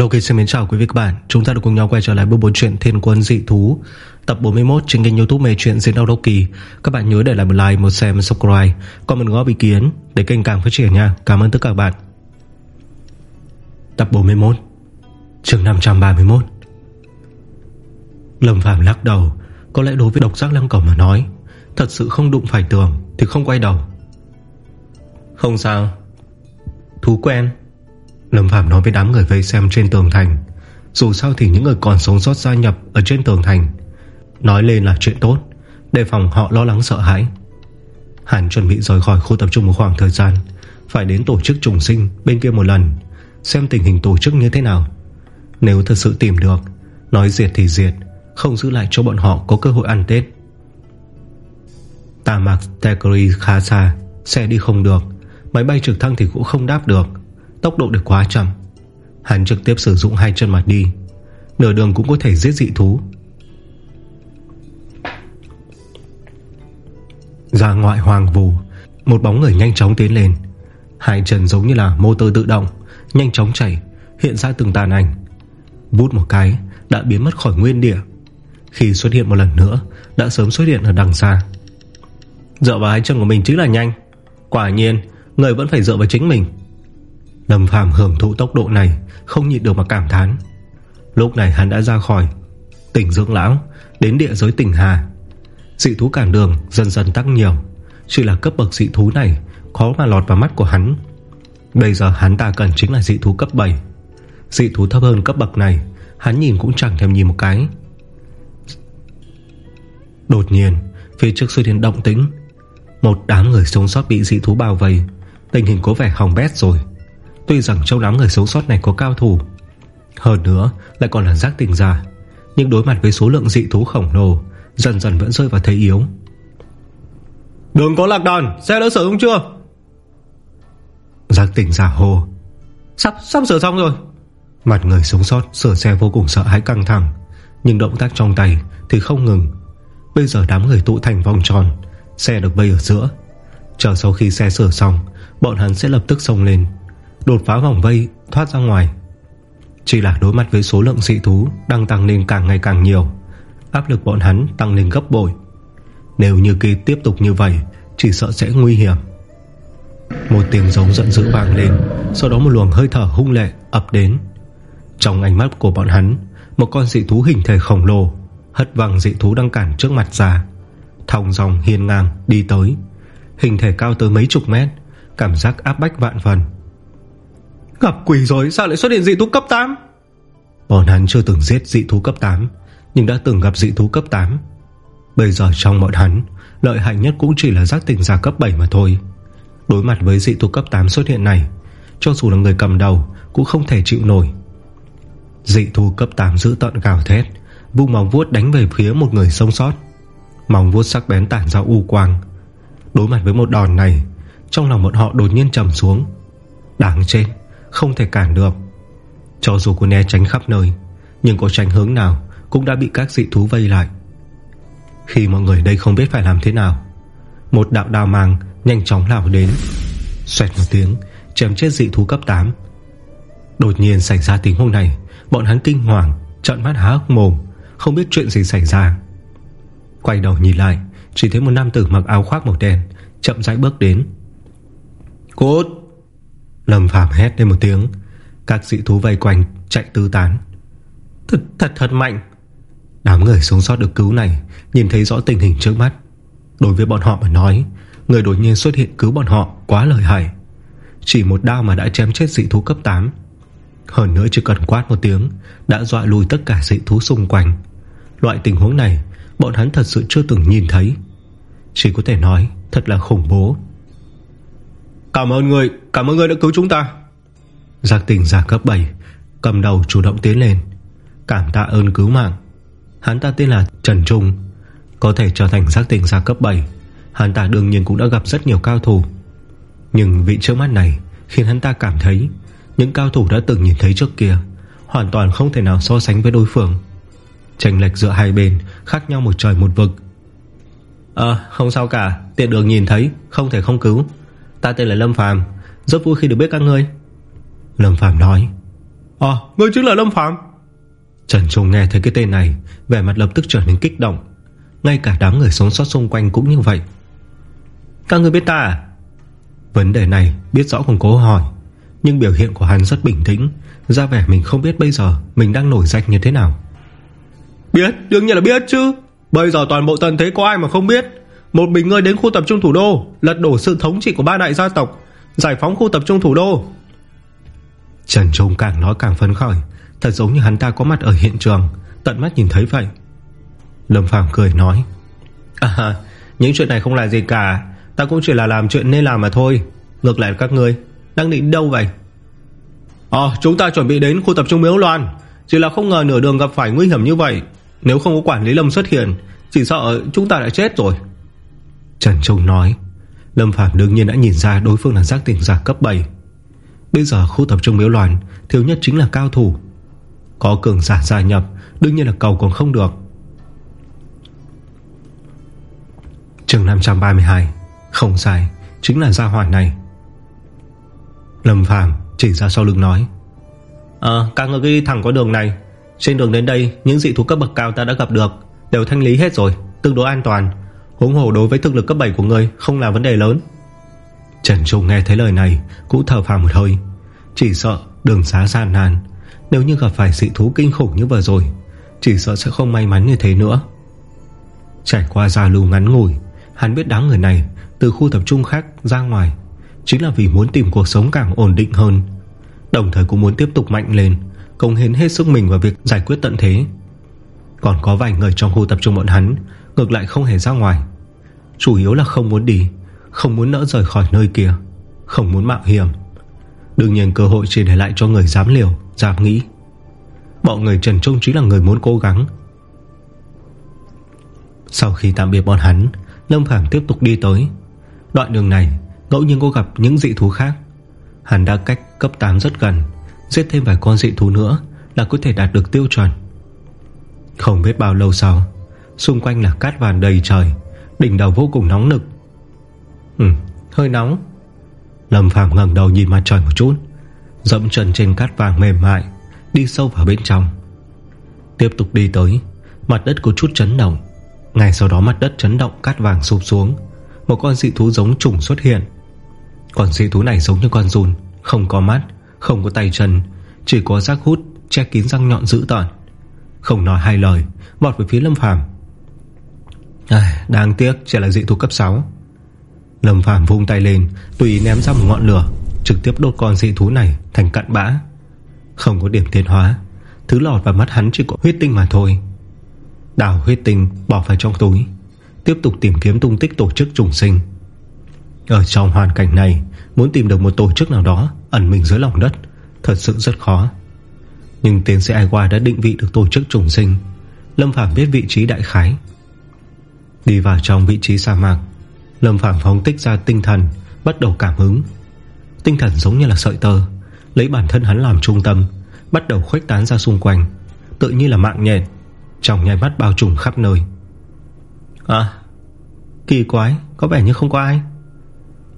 Ok xin mến chào quý vị các bạn. Chúng ta được cùng nhau quay trở lại bộ bốn chuyện Thiên quân dị thú Tập 41 trên kênh youtube mê chuyện diễn đau đốc kỳ. Các bạn nhớ để lại một like, một share, một subscribe Còn một góp ý kiến để kênh càng phát triển nha. Cảm ơn tất cả các bạn. Tập 41 chương 531 Lâm Phạm lắc đầu Có lẽ đối với độc giác lăng cầu mà nói Thật sự không đụng phải tường Thì không quay đầu. Không sao. Thú quen. Lâm Phạm nói với đám người vây xem trên tường thành. Dù sao thì những người còn sống sót gia nhập Ở trên tường thành, Nói lên là chuyện tốt, Đề phòng họ lo lắng sợ hãi. Hắn chuẩn bị rời khỏi khu tập trung một khoảng thời gian, Phải đến tổ chức trùng sinh Bên kia một lần, Xem tình hình tổ chức như thế nào. Nếu thật sự tìm được, Nói diệt thì diệt, Không giữ lại cho bọn họ có cơ hội ăn Tết. Tà mạc Tegri khá xa, Xe đi không được, Máy bay trực thăng thì cũng không đáp được. Tốc độ được quá chậm. Hắn trực tiếp sử dụng hai chân mặt đi. Nửa đường cũng có thể giết dị thú. Ra ngoại hoàng vù, Một bóng người nhanh chóng tiến lên. Hai chân giống như là motor tự động, Nhanh chóng chảy, Hiện ra từng tàn ảnh. Vút một cái, đã biến mất khỏi nguyên địa. Khi xuất hiện một lần nữa, Đã sớm xuất hiện ở đằng xa. Dựa vào hai chân của mình chính là nhanh. Quả nhiên, Người vẫn phải dựa vào chính mình. Lâm Phàm hưởng thụ tốc độ này, Không nhịn được mà cảm thán. Lúc này hắn đã ra khỏi Tỉnh dưỡng lão, Đến địa giới tỉnh Hà. Dị thú cản đường dần dần tăng nhiều, Chỉ là cấp bậc dị thú này Khó mà lọt vào mắt của hắn. Bây giờ hắn ta cần chính là dị thú cấp 7 Dị thú thấp hơn cấp bậc này, Hắn nhìn cũng chẳng thèm nhìn một cái. Đột nhiên, Phía trước xuất hiện động tĩnh. Một đám người sống sót bị dị thú bao vây. Tình hình có vẻ hỏng bét rồi. Tuy rằng trong đám người sống sót này có cao thủ Hơn nữa lại còn là giác tình giả Nhưng đối mặt với số lượng dị thú khổng lồ Dần dần vẫn rơi vào thế yếu. Đừng có lạc đàn Xe đã sử dụng chưa? Giác tỉnh giả hồ Sắp sắp sửa xong rồi. Mặt người sống sót sửa xe vô cùng sợ hãi căng thẳng Nhưng động tác trong tay Thì không ngừng. Bây giờ đám người tụ thành vòng tròn Xe được vây ở giữa. Chờ sau khi xe sửa xong Bọn hắn sẽ lập tức xông lên Đột phá vòng vây, thoát ra ngoài. Chỉ là đối mặt với số lượng dị thú Đang tăng lên càng ngày càng nhiều, Áp lực bọn hắn tăng lên gấp bội. Nếu như kỳ tiếp tục như vậy, Chỉ sợ sẽ nguy hiểm. Một tiếng giống giận dữ vang lên, Sau đó một luồng hơi thở hung lệ ập đến. Trong ánh mắt của bọn hắn, Một con dị thú hình thể khổng lồ, Hất văng dị thú đang cản trước mặt ra. Thòng dòng hiên ngang đi tới, Hình thể cao tới mấy chục mét, Cảm giác áp bách vạn phần. Gặp quỷ rồi, sao lại xuất hiện dị thú cấp 8 Bọn hắn chưa từng giết dị thú cấp 8 Nhưng đã từng gặp dị thú cấp 8 Bây giờ trong bọn hắn, Lợi hại nhất cũng chỉ là giác tình giả cấp 7 mà thôi. Đối mặt với dị thú cấp 8 xuất hiện này, Cho dù là người cầm đầu Cũng không thể chịu nổi. Dị thú cấp 8 giữ tận gào thét Vung mỏng vuốt đánh về phía một người sông sót. Mỏng vuốt sắc bén tản ra u quang. Đối mặt với một đòn này, Trong lòng bọn họ đột nhiên trầm xuống. Đáng chết. Không thể cản được. Cho dù cô né tránh khắp nơi, Nhưng có tránh hướng nào Cũng đã bị các dị thú vây lại. Khi mọi người đây không biết phải làm thế nào, Một đạo đào màng Nhanh chóng lao đến, Xoẹt một tiếng, Chém chết dị thú cấp 8 Đột nhiên xảy ra tình huống này, Bọn hắn kinh hoàng Trận mắt há hốc mồm, Không biết chuyện gì xảy ra. Quay đầu nhìn lại, Chỉ thấy một nam tử mặc áo khoác màu đen Chậm rãi bước đến. Cốt Lâm Phạm hét lên một tiếng. Các dị thú vây quanh, chạy tứ tán. Thật thật thật mạnh. Đám người sống sót được cứu này Nhìn thấy rõ tình hình trước mắt. Đối với bọn họ mà nói, Người đột nhiên xuất hiện cứu bọn họ quá lợi hại Chỉ một đao mà đã chém chết dị thú cấp 8 Hơn nữa chỉ cần quát một tiếng, Đã dọa lùi tất cả dị thú xung quanh. Loại tình huống này, Bọn hắn thật sự chưa từng nhìn thấy. Chỉ có thể nói, thật là khủng bố. Cảm ơn người, Cảm ơn người đã cứu chúng ta. Giác tỉnh giả cấp 7 Cầm đầu chủ động tiến lên. Cảm tạ ơn cứu mạng. Hắn ta tên là Trần Trung, Có thể trở thành giác tỉnh giả cấp 7 Hắn ta đương nhiên cũng đã gặp rất nhiều cao thủ. Nhưng vị trước mắt này Khiến hắn ta cảm thấy Những cao thủ đã từng nhìn thấy trước kia Hoàn toàn không thể nào so sánh với đối phương. Tranh lệch giữa hai bên Khác nhau một trời một vực. Ờ không sao cả, Tiện đường nhìn thấy, không thể không cứu. Ta tên là Lâm Phàm Rất vui khi được biết các ngươi. Lâm Phàm nói. À ngươi chính là Lâm Phàm. Trần Trung nghe thấy cái tên này Vẻ mặt lập tức trở nên kích động. Ngay cả đám người sống sót xung quanh cũng như vậy. Các người biết ta à? Vấn đề này biết rõ không cố hỏi Nhưng biểu hiện của hắn rất bình tĩnh Ra vẻ mình không biết bây giờ Mình đang nổi danh như thế nào. Biết, đương nhiên là biết chứ. Bây giờ toàn bộ tần thế có ai mà không biết Một mình ngươi đến khu tập trung thủ đô Lật đổ sự thống trị của ba đại gia tộc Giải phóng khu tập trung thủ đô. Trần Trung càng nói càng phấn khởi Thật giống như hắn ta có mặt ở hiện trường Tận mắt nhìn thấy vậy. Lâm Phàm cười nói À những chuyện này không là gì cả Ta cũng chỉ là làm chuyện nên làm mà thôi. Ngược lại các ngươi Đang định đâu vậy? Ờ chúng ta chuẩn bị đến khu tập trung miếu loan Chỉ là không ngờ nửa đường gặp phải nguy hiểm như vậy. Nếu không có quản lý Lâm xuất hiện Chỉ sợ chúng ta đã chết rồi Trần Trung nói. Lâm Phạm đương nhiên đã nhìn ra đối phương là giác tỉnh giả cấp 7 Bây giờ khu tập trung miếu loạn, Thiếu nhất chính là cao thủ. Có cường giả gia nhập, Đương nhiên là cầu còn không được. Chương 532 Không sai, Chính là gia hỏa này. Lâm Phàm chỉ ra sau lưng nói. Ờ các người đi thẳng có đường này, Trên đường đến đây, Những dị thú cấp bậc cao ta đã gặp được, Đều thanh lý hết rồi, Tương đối an toàn. Huống hồ đối với thực lực cấp 7 của người Không là vấn đề lớn. Trần Trung nghe thấy lời này, Cũng thở phào một hơi. Chỉ sợ đường xá gian nan. Nếu như gặp phải dị thú kinh khủng như vừa rồi, Chỉ sợ sẽ không may mắn như thế nữa. Trải qua gia lưu ngắn ngủi, Hắn biết đám người này Từ khu tập trung khác ra ngoài, Chính là vì muốn tìm cuộc sống càng ổn định hơn. Đồng thời cũng muốn tiếp tục mạnh lên Công hiến hết sức mình vào việc giải quyết tận thế. Còn có vài người trong khu tập trung bọn hắn Ngược lại không hề ra ngoài. Chủ yếu là không muốn đi, Không muốn nỡ rời khỏi nơi kia, Không muốn mạo hiểm. Đương nhiên cơ hội chỉ để lại cho người dám liều, Dám nghĩ. Bọn người Trần Trung chính là người muốn cố gắng. Sau khi tạm biệt bọn hắn, Lâm Phàm tiếp tục đi tới. Đoạn đường này, ngẫu nhiên cô gặp những dị thú khác. Hắn đã cách cấp 8 rất gần, Giết thêm vài con dị thú nữa Là có thể đạt được tiêu chuẩn. Không biết bao lâu sau Xung quanh là cát vàng đầy trời Đỉnh đầu vô cùng nóng nực. Ừ hơi nóng. Lâm Phàm ngẩng đầu nhìn mặt trời một chút Dẫm chân trên cát vàng mềm mại Đi sâu vào bên trong. Tiếp tục đi tới Mặt đất có chút chấn động. Ngay sau đó mặt đất chấn động cát vàng sụp xuống. Một con dị thú giống trùng xuất hiện. Con dị thú này giống như con run Không có mắt, không có tay chân Chỉ có rác hút che kín răng nhọn dữ tợn. Không nói hai lời Vọt về phía Lâm Phàm à, Đáng tiếc chỉ là dị thú cấp 6 Lâm Phàm vung tay lên Tùy ném ra một ngọn lửa Trực tiếp đốt con dị thú này thành cặn bã. Không có điểm tiến hóa Thứ lọt vào mắt hắn chỉ có huyết tinh mà thôi. Đào huyết tinh bỏ vào trong túi Tiếp tục tìm kiếm tung tích tổ chức trùng sinh. Ở trong hoàn cảnh này Muốn tìm được một tổ chức nào đó Ẩn mình dưới lòng đất Thật sự rất khó. Nhưng tiến sĩ Ai qua đã định vị được tổ chức trùng sinh. Lâm phạm biết vị trí đại khái. Đi vào trong vị trí sa mạc, Lâm Phàm phóng tích ra tinh thần, Bắt đầu cảm hứng Tinh thần giống như là sợi tơ, Lấy bản thân hắn làm trung tâm, Bắt đầu khuếch tán ra xung quanh, Tự như là mạng nhện, Trong nhai mắt bao trùm khắp nơi. À Kỳ quái, Có vẻ như không có ai.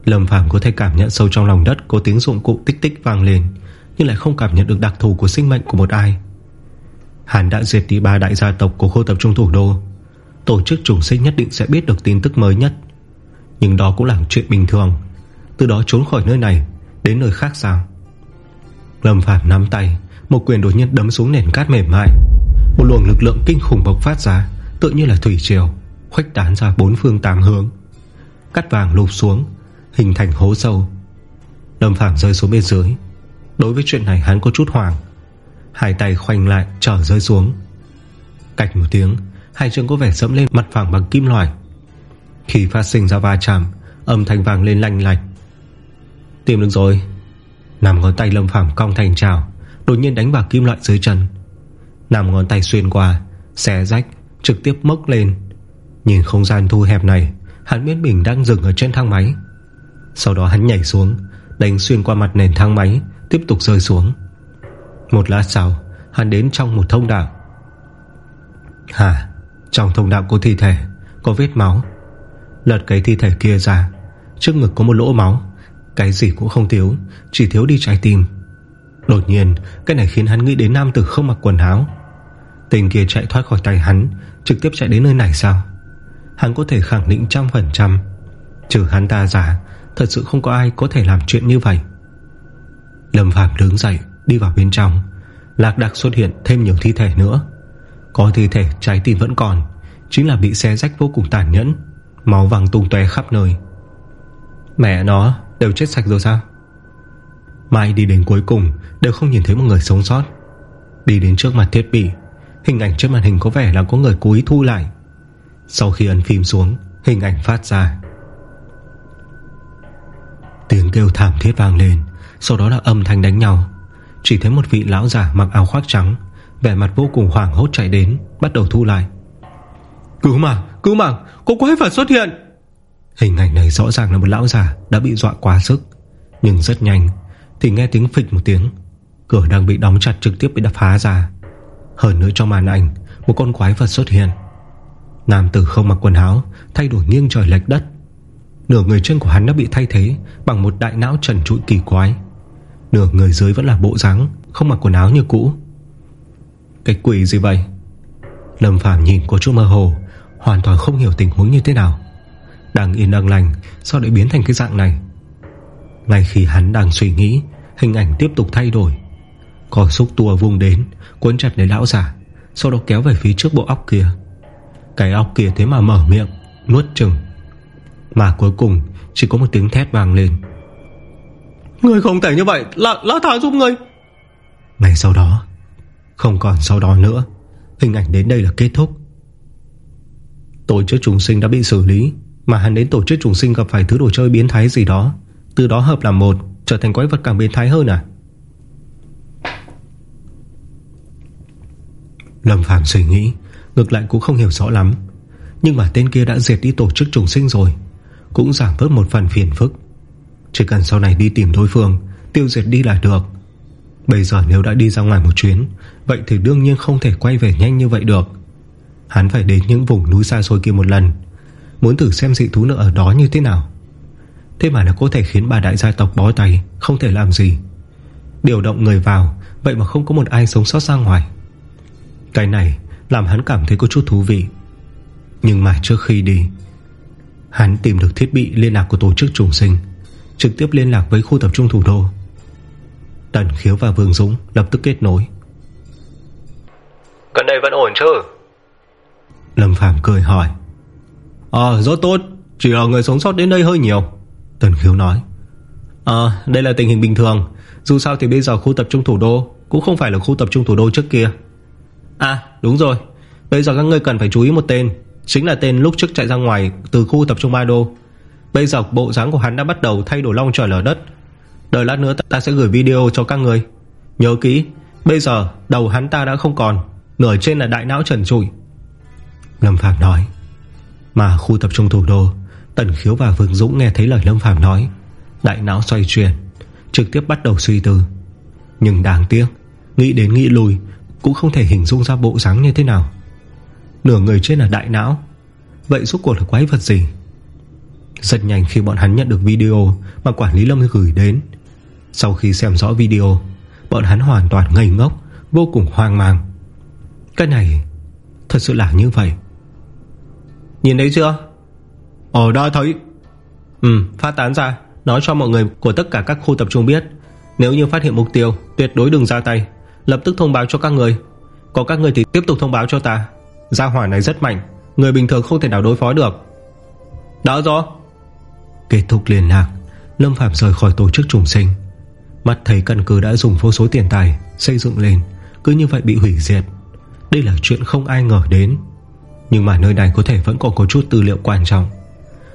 Lâm Phàm có thể cảm nhận sâu trong lòng đất Có tiếng dụng cụ tích tích vang lên, Nhưng lại không cảm nhận được đặc thù của sinh mệnh của một ai. Hắn đã diệt đi ba đại gia tộc Của khu tập trung thủ đô Tổ chức trùng sinh nhất định sẽ biết được tin tức mới nhất. Nhưng đó cũng là chuyện bình thường. Từ đó trốn khỏi nơi này, Đến nơi khác sao? Lâm Phàm nắm tay, Một quyền đột nhiên đấm xuống nền cát mềm mại. Một luồng lực lượng kinh khủng bộc phát ra Tự như là thủy triều, Khuếch tán ra bốn phương tám hướng. Cắt vàng lụp xuống, Hình thành hố sâu. Lâm Phàm rơi xuống bên dưới. Đối với chuyện này hắn có chút hoàng Hai tay khoanh lại trở rơi xuống. Cạch một tiếng Hai chân có vẻ sẫm lên mặt phẳng bằng kim loại. Khi phát sinh ra va chạm, Âm thanh vàng lên lanh lạch Tìm được rồi. Nằm ngón tay lâm phẳng cong thành trào Đột nhiên đánh vào kim loại dưới chân. Nằm ngón tay xuyên qua, Xé rách, trực tiếp mốc lên. Nhìn không gian thu hẹp này, Hắn biết mình đang dừng ở trên thang máy. Sau đó hắn nhảy xuống, Đánh xuyên qua mặt nền thang máy, Tiếp tục rơi xuống. Một lát sau, Hắn đến trong một thông đạo. Hả trong thông đạo có thi thể, Có vết máu. Lật cái thi thể kia ra. Trước ngực có một lỗ máu. Cái gì cũng không thiếu, Chỉ thiếu đi trái tim. Đột nhiên, Cái này khiến hắn nghĩ đến nam tử không mặc quần áo. Tên kia chạy thoát khỏi tay hắn, Trực tiếp chạy đến nơi này sao? Hắn có thể khẳng định trăm phần trăm. Trừ hắn ta giả Thật sự không có ai có thể làm chuyện như vậy. Lâm Phạm đứng dậy, Đi vào bên trong. Lạc đặc xuất hiện thêm nhiều thi thể nữa. Có thi thể, trái tim vẫn còn. Chính là bị xé rách vô cùng tàn nhẫn. Máu vàng tung tóe khắp nơi. Mẹ nó, đều chết sạch rồi sao? Mai đi đến cuối cùng, Đều không nhìn thấy một người sống sót. Đi đến trước mặt thiết bị, Hình ảnh trên màn hình có vẻ là có người cố ý thu lại. Sau khi ấn phim xuống, Hình ảnh phát ra. Tiếng kêu thảm thiết vang lên, Sau đó là âm thanh đánh nhau. Chỉ thấy một vị lão giả mặc áo khoác trắng Vẻ mặt vô cùng hoảng hốt chạy đến Bắt đầu thu lại. Cứu mạng, cứu mạng, có quái vật xuất hiện. Hình ảnh này rõ ràng là một lão già Đã bị dọa quá sức Nhưng rất nhanh Thì nghe tiếng phịch một tiếng Cửa đang bị đóng chặt trực tiếp bị đập phá ra. Hơn nữa trong màn ảnh Một con quái vật xuất hiện. Nam tử không mặc quần áo Thay đổi nghiêng trời lệch đất. Nửa người trên của hắn đã bị thay thế Bằng một đại não trần trụi kỳ quái. Nửa người dưới vẫn là bộ dáng Không mặc quần áo như cũ. Cái quỷ gì vậy? Lâm Phàm nhìn có chút mơ hồ Hoàn toàn không hiểu tình huống như thế nào. Đang yên đang lành Sao lại biến thành cái dạng này? Ngay khi hắn đang suy nghĩ Hình ảnh tiếp tục thay đổi. Có xúc tua vung đến Cuốn chặt lấy lão giả Sau đó kéo về phía trước bộ óc kia. Cái óc kia thế mà mở miệng Nuốt chừng. Mà cuối cùng chỉ có một tiếng thét vang lên. Người không thể như vậy Là, là thả giúp người. Ngay sau đó không còn sau đó nữa. Hình ảnh đến đây là kết thúc. Tổ chức trùng sinh đã bị xử lý, Mà hắn đến tổ chức trùng sinh gặp phải thứ đồ chơi biến thái gì đó. Từ đó hợp làm một, Trở thành quái vật càng biến thái hơn à? Lâm Phàm suy nghĩ, Ngược lại cũng không hiểu rõ lắm. Nhưng mà tên kia đã diệt đi tổ chức trùng sinh rồi, Cũng giảm bớt một phần phiền phức. Chỉ cần sau này đi tìm đối phương, Tiêu diệt đi là được. Bây giờ nếu đã đi ra ngoài một chuyến, Vậy thì đương nhiên không thể quay về nhanh như vậy được. Hắn phải đến những vùng núi xa xôi kia một lần, Muốn thử xem dị thú nữa ở đó như thế nào. Thế mà nó có thể khiến bà đại gia tộc bó tay, Không thể làm gì. Điều động người vào, Vậy mà không có một ai sống sót ra ngoài. Cái này làm hắn cảm thấy có chút thú vị. Nhưng mà trước khi đi, Hắn tìm được thiết bị liên lạc của tổ chức trùng sinh, Trực tiếp liên lạc với khu tập trung thủ đô. Tần Khiếu và Vương Dũng lập tức kết nối. Gần đây vẫn ổn chứ? Lâm Phàm cười hỏi. Ờ rất tốt Chỉ là người sống sót đến đây hơi nhiều. Tần Khiếu nói. Ờ đây là tình hình bình thường. Dù sao thì bây giờ khu tập trung thủ đô Cũng không phải là khu tập trung thủ đô trước kia. À đúng rồi. Bây giờ các ngươi cần phải chú ý một tên. Chính là tên lúc trước chạy ra ngoài từ khu tập trung Ba Đô. Bây giờ bộ dáng của hắn đã bắt đầu thay đổi long trời lở đất Đợi lát nữa ta sẽ gửi video cho các người. Nhớ kỹ, Bây giờ đầu hắn ta đã không còn, Nửa trên là đại não trần trụi. Lâm Phạm nói. Mà khu tập trung thủ đô, Tần Khiếu và Vương Dũng nghe thấy lời Lâm Phạm nói. Đại não xoay chuyển, Trực tiếp bắt đầu suy tư. Nhưng đáng tiếc, Nghĩ đến nghĩ lùi Cũng không thể hình dung ra bộ dáng như thế nào. Nửa người trên là đại não. Vậy suốt cuộc là quái vật gì? Rất nhanh khi bọn hắn nhận được video Mà quản lý Lâm gửi đến sau khi xem rõ video, Bọn hắn hoàn toàn ngây ngốc, Vô cùng hoang mang. Cái này thật sự là như vậy. Nhìn thấy chưa? Ở đó thấy. Ừ phát tán ra, Nói cho mọi người của tất cả các khu tập trung biết. Nếu như phát hiện mục tiêu, Tuyệt đối đừng ra tay. Lập tức thông báo cho các người. Có các người thì tiếp tục thông báo cho ta. Gia hỏa này rất mạnh, Người bình thường không thể nào đối phó được. Đã rõ Kết thúc liên lạc. Lâm Phạm rời khỏi tổ chức trùng sinh mặt thầy căn cứ đã dùng vô số tiền tài Xây dựng lên, Cứ như vậy bị hủy diệt. Đây là chuyện không ai ngờ đến. Nhưng mà nơi này có thể vẫn còn có chút tư liệu quan trọng.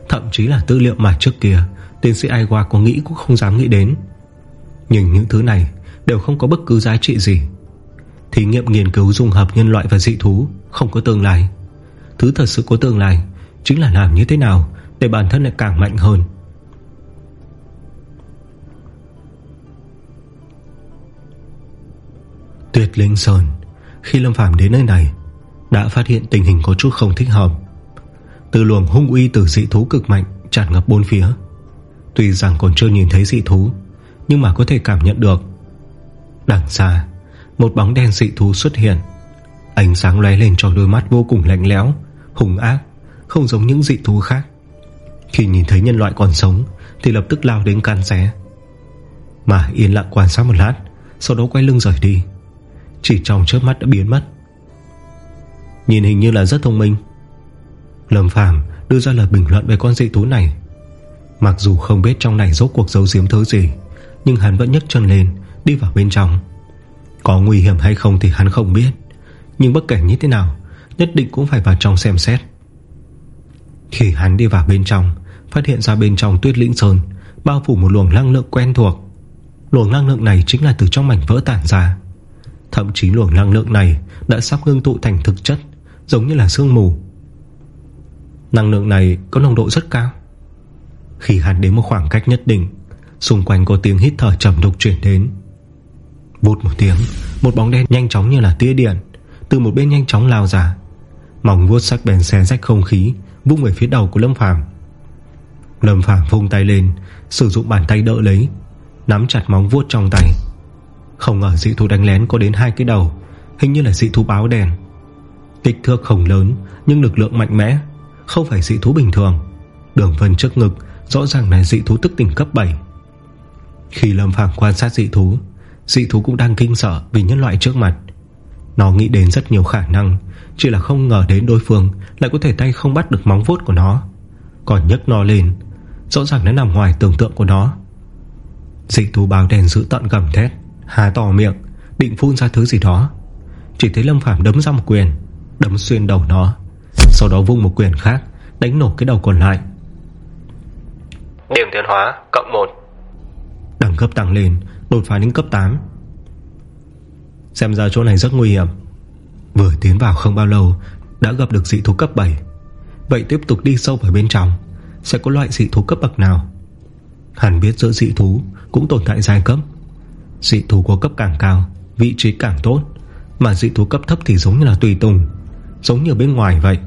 Thậm chí là tư liệu mà trước kia, Tiến sĩ Ai Qua có nghĩ cũng không dám nghĩ đến. Nhưng những thứ này Đều không có bất cứ giá trị gì. Thí nghiệm nghiên cứu dung hợp nhân loại và dị thú Không có tương lai. Thứ thật sự có tương lai Chính là làm như thế nào Để bản thân lại càng mạnh hơn. Tuyệt Linh Sơn. Khi Lâm Phàm đến nơi này, Đã phát hiện tình hình có chút không thích hợp. Từ luồng hung uy từ dị thú cực mạnh Tràn ngập bốn phía. Tuy rằng còn chưa nhìn thấy dị thú, Nhưng mà có thể cảm nhận được. Đằng xa, Một bóng đen dị thú xuất hiện. Ánh sáng lóe lên trong đôi mắt vô cùng lạnh lẽo Hùng ác, Không giống những dị thú khác. Khi nhìn thấy nhân loại còn sống, Thì lập tức lao đến can xé. Mà yên lặng quan sát một lát, Sau đó quay lưng rời đi. Chỉ trong chớp mắt đã biến mất. Nhìn hình như là rất thông minh. Lâm Phàm đưa ra lời bình luận về con dị thú này. Mặc dù không biết trong này rốt cuộc giấu giếm thứ gì, Nhưng hắn vẫn nhấc chân lên, Đi vào bên trong. Có nguy hiểm hay không thì hắn không biết, Nhưng bất kể như thế nào, Nhất định cũng phải vào trong xem xét. Khi hắn đi vào bên trong, Phát hiện ra bên trong tuyết lĩnh sơn Bao phủ một luồng năng lượng quen thuộc. Luồng năng lượng này chính là từ trong mảnh vỡ tản ra. Thậm chí luồng năng lượng này Đã sắp ngưng tụ thành thực chất, Giống như là sương mù. Năng lượng này có nồng độ rất cao. Khi hắn đến một khoảng cách nhất định, Xung quanh có tiếng hít thở trầm đục chuyển đến. Vụt một tiếng, Một bóng đen nhanh chóng như là tia điện, Từ một bên nhanh chóng lao ra. Mỏng vuốt sắc bèn xe rách không khí, Vung về phía đầu của Lâm Phàm. Lâm Phàm vung tay lên, Sử dụng bàn tay đỡ lấy, Nắm chặt móng vuốt trong tay. Không ngờ dị thú đánh lén có đến hai cái đầu, Hình như là dị thú báo đèn. Kích thước không lớn, Nhưng lực lượng mạnh mẽ, Không phải dị thú bình thường. Đường vân trước ngực, Rõ ràng là dị thú tức tỉnh cấp 7 Khi Lâm Phàm quan sát dị thú Dị thú cũng đang kinh sợ Vì nhân loại trước mặt. Nó nghĩ đến rất nhiều khả năng, Chỉ là không ngờ đến đối phương Lại có thể tay không bắt được móng vuốt của nó. Còn nhấc nó lên, Rõ ràng nó nằm ngoài tưởng tượng của nó. Dị thú báo đèn giữ tận gầm thét. Hà to miệng Định phun ra thứ gì đó. Chỉ thấy Lâm Phàm đấm ra một quyền Đấm xuyên đầu nó. Sau đó vung một quyền khác Đánh nổ cái đầu còn lại. Điểm tiến hóa cộng 1 Đẳng cấp tăng lên Đột phá đến cấp 8 Xem ra chỗ này rất nguy hiểm. Vừa tiến vào không bao lâu Đã gặp được dị thú cấp 7 Vậy tiếp tục đi sâu vào bên trong Sẽ có loại dị thú cấp bậc nào? Hẳn biết giữa dị thú Cũng tồn tại giai cấp Dị thú có cấp càng cao, Vị trí càng tốt, Mà dị thú cấp thấp thì giống như là tùy tùng, Giống như bên ngoài vậy.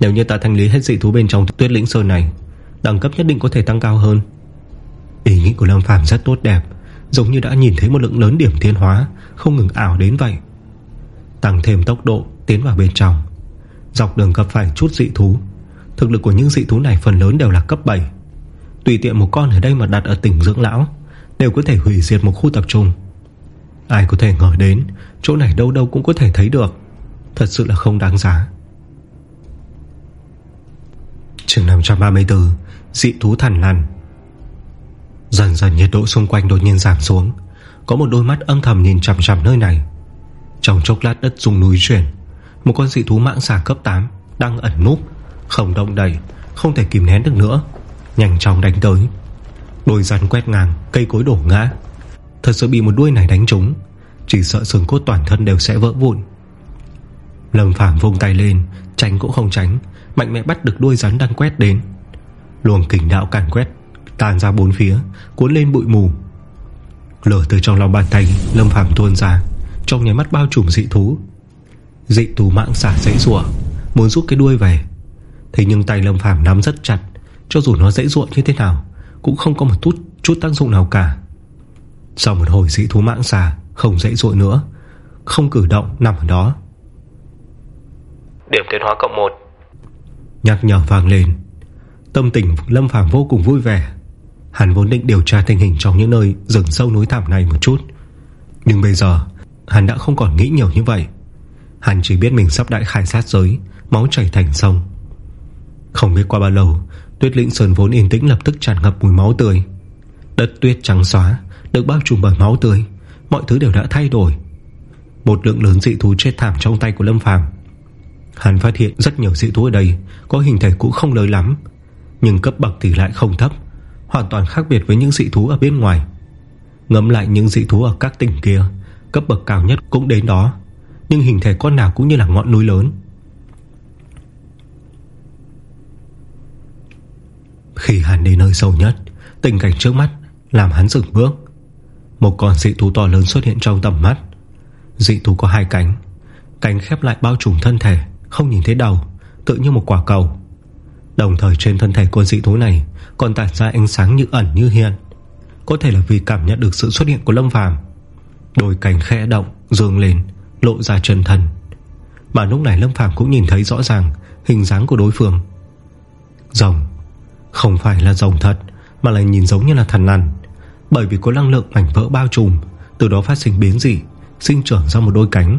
Nếu như ta thanh lý hết dị thú bên trong tuyết lĩnh sơn này, Đẳng cấp nhất định có thể tăng cao hơn. Ý nghĩ của Lâm Phàm rất tốt đẹp, Giống như đã nhìn thấy một lượng lớn điểm tiến hóa, Không ngừng ảo đến vậy. Tăng thêm tốc độ tiến vào bên trong, Dọc đường gặp phải chút dị thú. Thực lực của những dị thú này phần lớn đều là cấp 7 Tùy tiện một con ở đây mà đặt ở tỉnh dưỡng lão Đều có thể hủy diệt một khu tập trung. Ai có thể ngờ đến, Chỗ này đâu đâu cũng có thể thấy được. Thật sự là không đáng giá. Trường 534 Dị thú thần lằn. Dần dần nhiệt độ xung quanh đột nhiên giảm xuống. Có một đôi mắt âm thầm nhìn chằm chằm nơi này. Trong chốc lát đất dùng núi chuyển, Một con dị thú mạng xà cấp 8 Đang ẩn núp, Không động đẩy Không thể kìm nén được nữa, Nhanh chóng đánh tới. Đôi rắn quét ngang, Cây cối đổ ngã. Thật sự bị một đuôi này đánh trúng, Chỉ sợ xương cốt toàn thân đều sẽ vỡ vụn. Lâm Phàm vung tay lên, Tránh cũng không tránh, Mạnh mẽ bắt được đuôi rắn đang quét đến. Luồng kình đạo càn quét Tàn ra bốn phía, Cuốn lên bụi mù. Lửa từ trong lòng bàn tay, Lâm Phàm tuôn ra, Trong nháy mắt bao trùm dị thú. Dị thú mạng xả dãy rùa Muốn rút cái đuôi về. Thế nhưng tay Lâm Phàm nắm rất chặt, Cho dù nó dãy ruộng như thế nào cũng không có một chút, chút tác dụng nào cả. Sau một hồi dị thú mạng xà Không dãy ruộng nữa Không cử động nằm ở đó. Điểm tiến hóa cộng 1 Nhắc nhở vàng lên. Tâm tình Lâm Phàm vô cùng vui vẻ. Hắn vốn định điều tra tình hình trong những nơi Rừng sâu núi thảm này một chút. Nhưng bây giờ Hắn đã không còn nghĩ nhiều như vậy. Hắn chỉ biết mình sắp đại khai sát giới Máu chảy thành sông. Không biết qua bao lâu Tuyết lĩnh sơn vốn yên tĩnh lập tức tràn ngập mùi máu tươi. Đất tuyết trắng xóa, Được bao trùm bởi máu tươi, Mọi thứ đều đã thay đổi. Một lượng lớn dị thú chết thảm trong tay của Lâm Phàm. Hắn phát hiện rất nhiều dị thú ở đây, Có hình thể cũng không lớn lắm, Nhưng cấp bậc thì lại không thấp, Hoàn toàn khác biệt với những dị thú ở bên ngoài. Ngẫm lại những dị thú ở các tỉnh kia, Cấp bậc cao nhất cũng đến đó, Nhưng hình thể con nào cũng như là ngọn núi lớn. Khi hắn đến nơi sâu nhất, Tình cảnh trước mắt Làm hắn dừng bước. Một con dị thú to lớn xuất hiện trong tầm mắt. Dị thú có hai cánh Cánh khép lại bao trùm thân thể, Không nhìn thấy đầu Tự như một quả cầu. Đồng thời trên thân thể con dị thú này Còn tản ra ánh sáng như ẩn như hiện, Có thể là vì cảm nhận được sự xuất hiện của Lâm Phàm. Đôi cánh khẽ động, Dương lên, lộ ra chân thần. Mà lúc này Lâm Phàm cũng nhìn thấy rõ ràng Hình dáng của đối phương. Rồng không phải là rồng thật, Mà lại nhìn giống như là thần lằn. Bởi vì có năng lượng mảnh vỡ bao trùm, Từ đó phát sinh biến dị, Sinh trưởng ra một đôi cánh.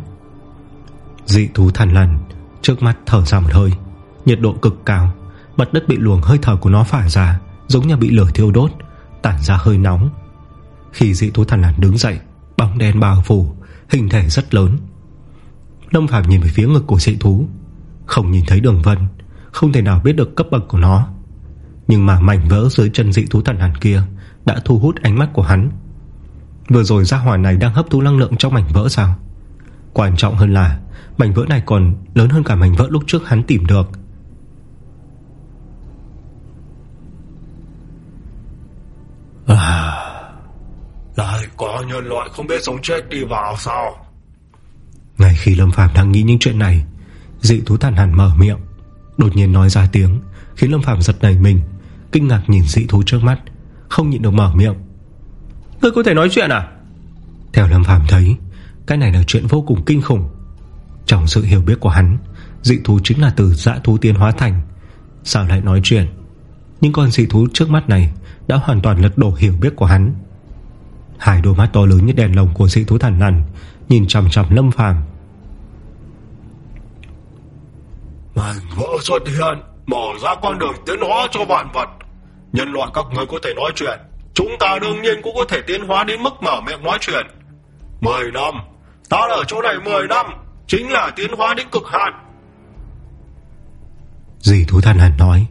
Dị thú thần lằn, Trước mắt thở ra một hơi, Nhiệt độ cực cao, Mặt đất bị luồng hơi thở của nó phả ra, Giống như bị lửa thiêu đốt, Tản ra hơi nóng. Khi dị thú thần lằn đứng dậy, Bóng đen bao phủ, Hình thể rất lớn. Lâm Phạm nhìn về phía ngực của dị thú, Không nhìn thấy đường vân, Không thể nào biết được cấp bậc của nó. Nhưng mà mảnh vỡ dưới chân dị thú thần hàn kia Đã thu hút ánh mắt của hắn. Vừa rồi gia hỏa này đang hấp thu năng lượng trong mảnh vỡ sao? Quan trọng hơn là Mảnh vỡ này còn lớn hơn cả mảnh vỡ lúc trước hắn tìm được. À Lại có nhân loại không biết sống chết đi vào sao? Ngay khi Lâm Phàm đang nghĩ những chuyện này Dị thú thần hẳn mở miệng Đột nhiên nói ra tiếng Khiến Lâm Phàm giật nảy mình Kinh ngạc nhìn dị thú trước mắt, Không nhịn được mở miệng. Ngươi có thể nói chuyện à? Theo Lâm Phàm thấy, Cái này là chuyện vô cùng kinh khủng. Trong sự hiểu biết của hắn, Dị thú chính là từ dã thú tiến hóa thành. Sao lại nói chuyện? Nhưng con dị thú trước mắt này Đã hoàn toàn lật đổ hiểu biết của hắn. Hai đôi mắt to lớn như đèn lồng của dị thú thần nằn Nhìn chầm chầm Lâm Phàm. Mảnh vỡ xuất hiện, Mở ra con đường tiến hóa cho vạn vật. Nhân loại các người có thể nói chuyện. Chúng ta đương nhiên cũng có thể tiến hóa đến mức mở miệng nói chuyện. Mười năm. Ta ở chỗ này mười năm. Chính là tiến hóa đến cực hạn. Dì thú thần hẳn nói.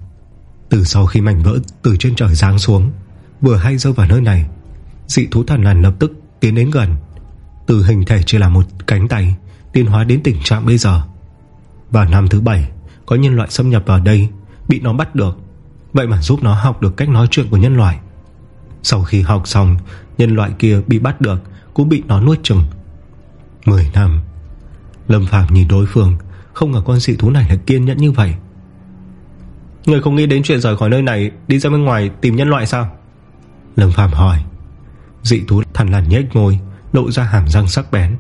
Từ sau khi mảnh vỡ từ trên trời giáng xuống, Vừa hay rơi vào nơi này Dị thú thần hẳn lập tức tiến đến gần. Từ hình thể chỉ là một cánh tay, Tiến hóa đến tình trạng bây giờ. Vào năm thứ bảy, Có nhân loại xâm nhập vào đây, Bị nó bắt được. Vậy mà giúp nó học được cách nói chuyện của nhân loại. Sau khi học xong, Nhân loại kia bị bắt được, Cũng bị nó nuốt chừng 10 năm, Lâm Phạm nhìn đối phương, Không ngờ con dị thú này lại kiên nhẫn như vậy. Người không nghĩ đến chuyện rời khỏi nơi này, Đi ra bên ngoài tìm nhân loại sao? Lâm Phạm hỏi. Dị thú thằn lằn nhếch môi, Lộ ra hàm răng sắc bén.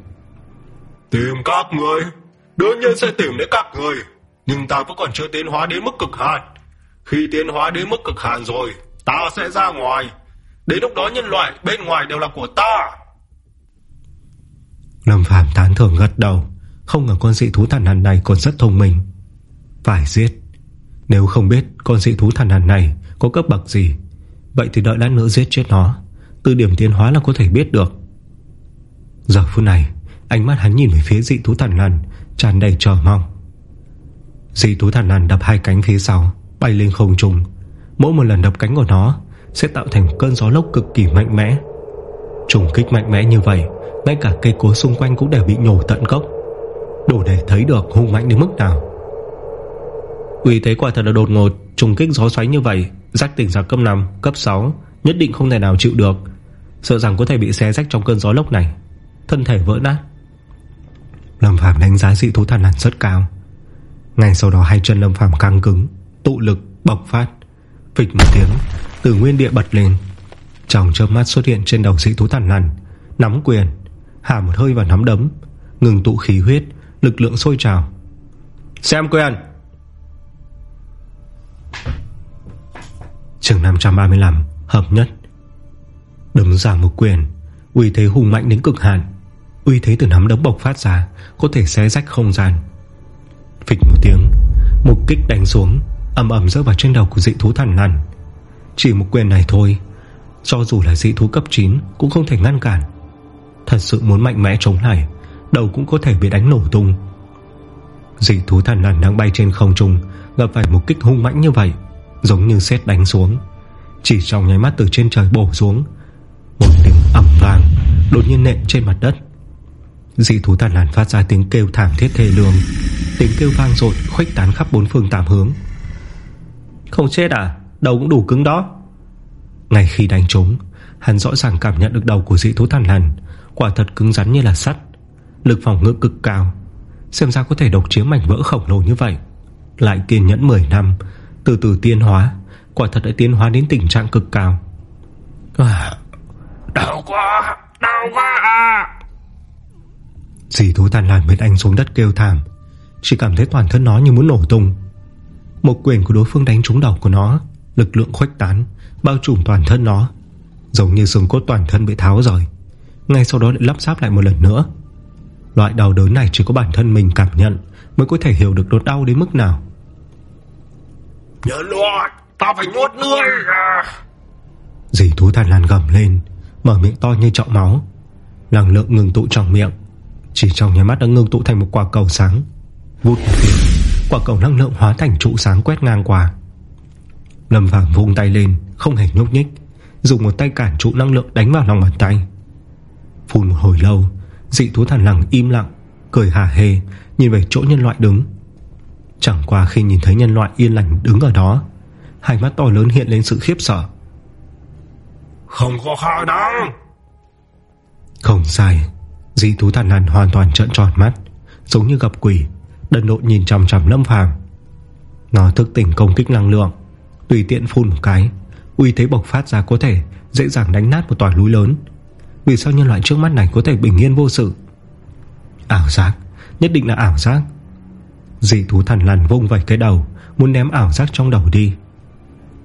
Tìm các người, Đương nhiên sẽ tìm đến các người, Nhưng ta vẫn còn chưa tiến hóa đến mức cực hạn. Khi tiến hóa đến mức cực hạn rồi, Ta sẽ ra ngoài. Đến lúc đó, nhân loại bên ngoài đều là của ta. Lâm Phàm tán thưởng gật đầu. Không ngờ con dị thú thần hàn này còn rất thông minh. Phải giết. Nếu không biết con dị thú thần hàn này Có cấp bậc gì, Vậy thì đợi lát nữa giết chết nó. Từ điểm tiến hóa là có thể biết được. Giờ phút này, Ánh mắt hắn nhìn về phía dị thú thần lằn tràn đầy chờ mong. Dị thú thần lằn đập hai cánh phía sau. Bay lên không trùng Mỗi một lần đập cánh của nó Sẽ tạo thành cơn gió lốc cực kỳ mạnh mẽ. Trùng kích mạnh mẽ như vậy Ngay cả cây cối xung quanh cũng đều bị nhổ tận gốc. Đủ để thấy được hung mạnh đến mức nào. Uy thế quả thật là đột ngột Trùng kích gió xoáy như vậy giác tỉnh ra cấp 5, cấp 6 Nhất định không thể nào chịu được. Sợ rằng có thể bị xé rách trong cơn gió lốc này. Thân thể vỡ nát. Lâm Phàm đánh giá dị thú thần hẳn rất cao. Ngay sau đó hai chân Lâm Phàm căng cứng. Tụ lực bộc phát. Phịch một tiếng, Từ nguyên địa bật lên. Trong chớp mắt xuất hiện trên đầu sĩ thú thần lằn Nắm quyền hà một hơi vào nắm đấm, Ngừng tụ khí huyết, Lực lượng sôi trào. Xem quyền! Trường 535 Hợp nhất. Đấm ra một quyền, Uy thế hùng mạnh đến cực hạn. Uy thế từ nắm đấm bộc phát ra Có thể xé rách không gian. Phịch một tiếng, Một kích đánh xuống Ẩm ẩm rơi vào trên đầu của dị thú thần lằn. Chỉ một quyền này thôi, Cho dù là dị thú cấp 9 Cũng không thể ngăn cản. Thật sự muốn mạnh mẽ chống lại, Đầu cũng có thể bị đánh nổ tung. Dị thú thần lằn đang bay trên không trung, Gặp phải một kích hung mãnh như vậy, Giống như sét đánh xuống. Chỉ trong nháy mắt từ trên trời bổ xuống, Một tiếng ẩm vàng Đột nhiên nện trên mặt đất. Dị thú tàn làn phát ra tiếng kêu thảm thiết thê lương. Tiếng kêu vang rột Khuếch tán khắp bốn phương tám hướng. Không chết à? Đầu cũng đủ cứng đó. Ngay khi đánh trúng Hắn rõ ràng cảm nhận được đầu của dị thú tàn làn Quả thật cứng rắn như là sắt. Lực phòng ngự cực cao. Xem ra có thể độc chiếm mảnh vỡ khổng lồ như vậy. Lại kiên nhẫn 10 năm Từ từ tiến hóa. Quả thật đã tiến hóa đến tình trạng cực cao. À, Đau quá Đau quá à. Dì thú tàn làn bên anh xuống đất kêu thảm. Chỉ cảm thấy toàn thân nó như muốn nổ tung. Một quyền của đối phương đánh trúng đầu của nó. Lực lượng khuếch tán Bao trùm toàn thân nó. Giống như xương cốt toàn thân bị tháo rời. Ngay sau đó lại lắp ráp lại một lần nữa. Loại đau đớn này chỉ có bản thân mình cảm nhận Mới có thể hiểu được đột đau đến mức nào. Nhân loại Ta phải nhốt ngươi. À. Dì thú tàn lan gầm lên Mở miệng to như trọng máu. Năng lượng ngừng tụ trong miệng Chỉ trong nhà mắt đã ngưng tụ thành một quả cầu sáng. Vút một tiếng Quả cầu năng lượng hóa thành trụ sáng quét ngang qua. Lâm Phàm vung tay lên Không hề nhúc nhích Dùng một tay cản trụ năng lượng đánh vào lòng bàn tay. Phun một hồi lâu Dị thú thần lặng im lặng Cười hà hê Nhìn về chỗ nhân loại đứng. Chẳng qua khi nhìn thấy nhân loại yên lành đứng ở đó Hai mắt to lớn hiện lên sự khiếp sợ. Không có khả năng. Không sai Dị thú thần lằn hoàn toàn trợn tròn mắt Giống như gặp quỷ Đần độn nhìn chằm chằm lâm phàm. Nó thức tỉnh công kích năng lượng, Tùy tiện phun một cái, Uy thế bộc phát ra có thể Dễ dàng đánh nát một tòa núi lớn. Vì sao nhân loại trước mắt này có thể bình yên vô sự? Ảo giác, Nhất định là ảo giác. Dị thú thần lằn vung vẩy cái đầu, Muốn ném ảo giác trong đầu đi.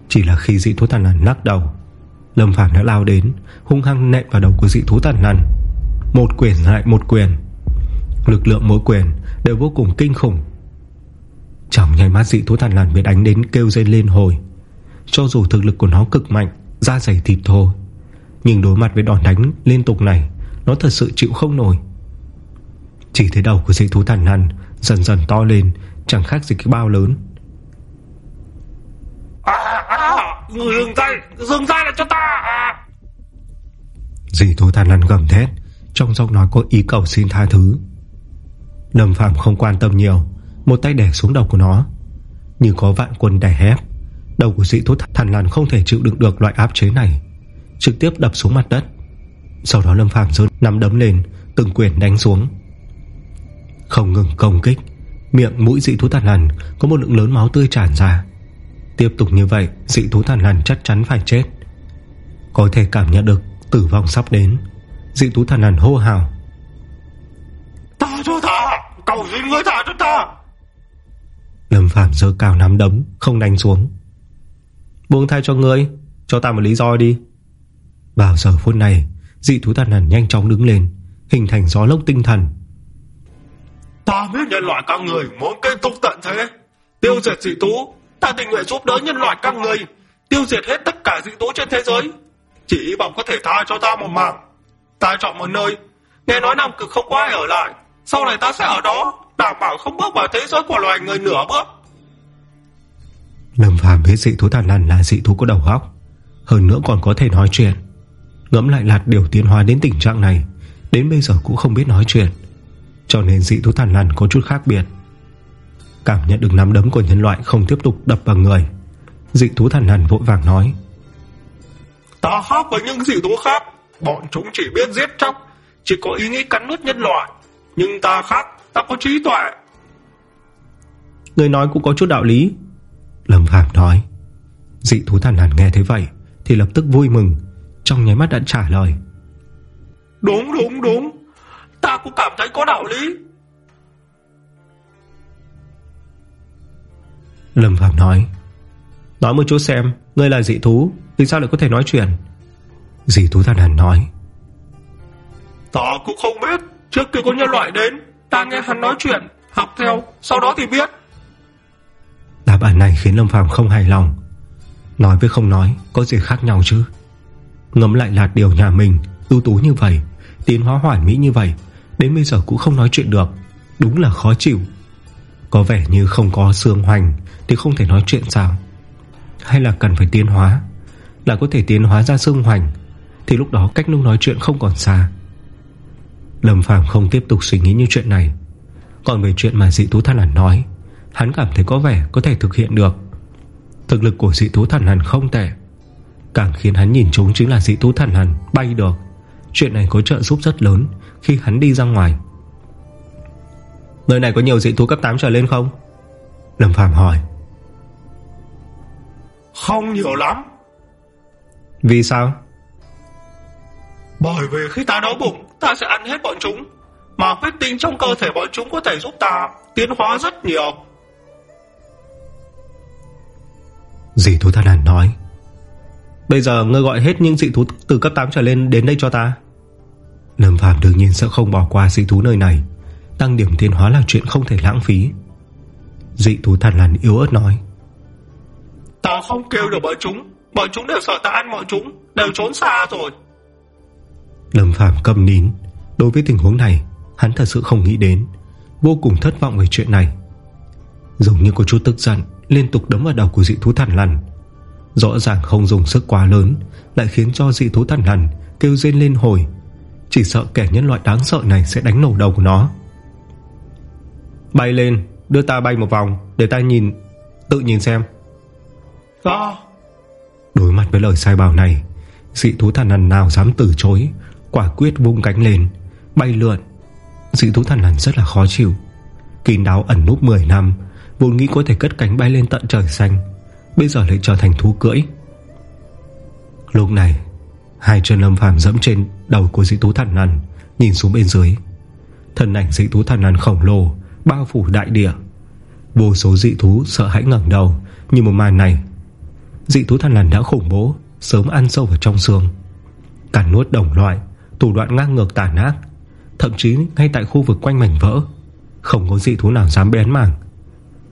Chỉ là khi dị thú thần lằn lắc đầu, Lâm Phàm đã lao đến, Hung hăng nện vào đầu của dị thú thần lằn. Một quyền lại một quyền. Lực lượng mỗi quyền đều vô cùng kinh khủng. Trong nháy mắt dị thú thần lằn bị đánh đến kêu dây lên hồi. Cho dù thực lực của nó cực mạnh Da dày thịt thô Nhưng đối mặt với đòn đánh liên tục này Nó thật sự chịu không nổi. Chỉ thấy đầu của dị thú thần lằn Dần dần to lên Chẳng khác gì cái bao lớn. À, à, Dừng tay Dừng tay lại cho ta à. Dì thú thần lằn gầm thét Trong giọng nói có ý cầu xin tha thứ Lâm Phạm không quan tâm nhiều, Một tay đè xuống đầu của nó. Như có vạn quân đè ép, Đầu của dị thú thằn lằn không thể chịu đựng được loại áp chế này, Trực tiếp đập xuống mặt đất. Sau đó Lâm Phạm rớt nắm đấm lên, Từng quyền đánh xuống. Không ngừng công kích, Miệng mũi dị thú thần lằn Có một lượng lớn máu tươi tràn ra. Tiếp tục như vậy, dị thú thần lằn chắc chắn phải chết. Có thể cảm nhận được Tử vong sắp đến, Dị thú thần lằn hô hào. Ta cho ta! Cầu xin ngươi thả cho ta! Lâm Phạm dơ cao nắm đấm Không đánh xuống. Buông thay cho ngươi Cho ta một lý do đi. Vào giờ phút này Dị thú thần lằn nhanh chóng đứng lên Hình thành gió lốc tinh thần. Ta biết nhân loại các người muốn kết thúc tận thế. Tiêu diệt dị thú Ta tình nguyện giúp đỡ nhân loại các người Tiêu diệt hết tất cả dị thú trên thế giới. Chỉ hy vọng có thể tha cho ta một mạng. Ta chọn một nơi Nghe nói Nam Cực không có ai ở lại Sau này ta sẽ ở đó Đảm bảo không bước vào thế giới của loài người nửa bước. Lâm Phàm biết dị thú tàn lằn là dị thú có đầu óc Hơn nữa còn có thể nói chuyện. Ngẫm lại lạt điều tiến hóa đến tình trạng này Đến bây giờ cũng không biết nói chuyện. Cho nên dị thú tàn lằn có chút khác biệt. Cảm nhận được nắm đấm của nhân loại Không tiếp tục đập vào người Dị thú thần lằn vội vàng nói Ta khác với những dị thú khác Bọn chúng chỉ biết giết chóc Chỉ có ý nghĩ cắn nuốt nhân loại Nhưng ta khác Ta có trí tuệ. Người nói cũng có chút đạo lý. Lâm Phạm nói Dị thú thần lằn nghe thấy vậy Thì lập tức vui mừng Trong nháy mắt đã trả lời. Đúng đúng đúng. Ta cũng cảm thấy có đạo lý. Lâm Phạm nói Nói một chút xem Ngươi là dị thú Vì sao lại có thể nói chuyện? Dị thú thần hẳn nói Ta cũng không biết Trước khi có nhân loại đến, Ta nghe hắn nói chuyện, Học theo, Sau đó thì biết. Đáp án này khiến Lâm Phàm không hài lòng. Nói với không nói, Có gì khác nhau chứ? Ngấm lại là điều nhà mình, ưu tú như vậy, Tiến hóa hoàn mỹ như vậy, Đến bây giờ cũng không nói chuyện được, Đúng là khó chịu. Có vẻ như không có xương hoành Thì không thể nói chuyện sao? Hay là cần phải tiến hóa? Là có thể tiến hóa ra xương hoành, Thì lúc đó cách lúc nói chuyện không còn xa. Lâm Phàm không tiếp tục suy nghĩ như chuyện này. Còn về chuyện mà dị thú thần hẳn nói Hắn cảm thấy có vẻ có thể thực hiện được. Thực lực của dị thú thần hẳn không tệ. Càng khiến hắn nhìn chúng chính là dị thú thần hẳn bay được. Chuyện này có trợ giúp rất lớn Khi hắn đi ra ngoài. Nơi này có nhiều dị thú cấp 8 trở lên không? Lâm Phàm hỏi. Không nhiều lắm. Vì sao? Bởi vì khi ta đói bụng Ta sẽ ăn hết bọn chúng. Mà huyết tinh trong cơ thể bọn chúng có thể giúp ta Tiến hóa rất nhiều. Dì thú thần hàn nói Bây giờ ngươi gọi hết những dị thú từ cấp 8 trở lên đến đây cho ta. Lâm Phạm đương nhiên sẽ không bỏ qua dị thú nơi này Tăng điểm tiến hóa là chuyện không thể lãng phí. Dị thú thần lằn yếu ớt nói Ta không kêu được bọn chúng Bọn chúng đều sợ ta ăn bọn chúng Đều trốn xa rồi Lâm Phạm cầm nín. Đối với tình huống này Hắn thật sự không nghĩ đến. Vô cùng thất vọng về chuyện này. Giống như có chút tức giận Liên tục đấm vào đầu của dị thú thần lằn. Rõ ràng không dùng sức quá lớn Lại khiến cho dị thú thần lằn Kêu rên lên hồi. Chỉ sợ kẻ nhân loại đáng sợ này sẽ đánh nổ đầu của nó. Bay lên Đưa ta bay một vòng Để ta nhìn Tự nhìn xem. À Đối mặt với lời sai bảo này Dị thú thần lằn nào dám từ chối Quả quyết vung cánh lên, Bay lượn. Dị thú thần lằn rất là khó chịu. Kín đáo ẩn núp 10 năm, Vốn nghĩ có thể cất cánh bay lên tận trời xanh, Bây giờ lại trở thành thú cưỡi. Lúc này, Hai chân lâm phàm dẫm trên đầu của dị thú thần lằn Nhìn xuống bên dưới. Thần ảnh dị thú thần lằn khổng lồ, Bao phủ đại địa. Vô số dị thú sợ hãi ngẩng đầu, Như một màn này. Dị thú thần lằn đã khủng bố, Sớm ăn sâu vào trong xương. Cản nuốt đồng loại Thủ đoạn ngang ngược tàn ác, Thậm chí ngay tại khu vực quanh mảnh vỡ, Không có dị thú nào dám bén mảng.